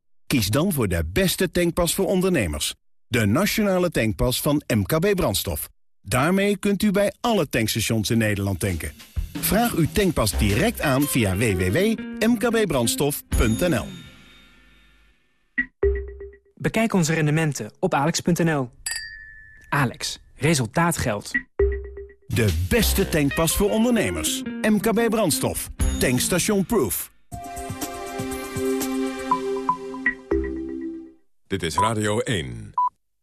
Kies dan voor de beste tankpas voor ondernemers. De nationale tankpas van MKB Brandstof. Daarmee kunt u bij alle tankstations in Nederland tanken. Vraag uw tankpas direct aan via www.mkbbrandstof.nl Bekijk onze rendementen op alex.nl. Alex, resultaat geldt. De beste tankpas voor ondernemers. MKB Brandstof. Tankstation Proof. Dit is Radio 1.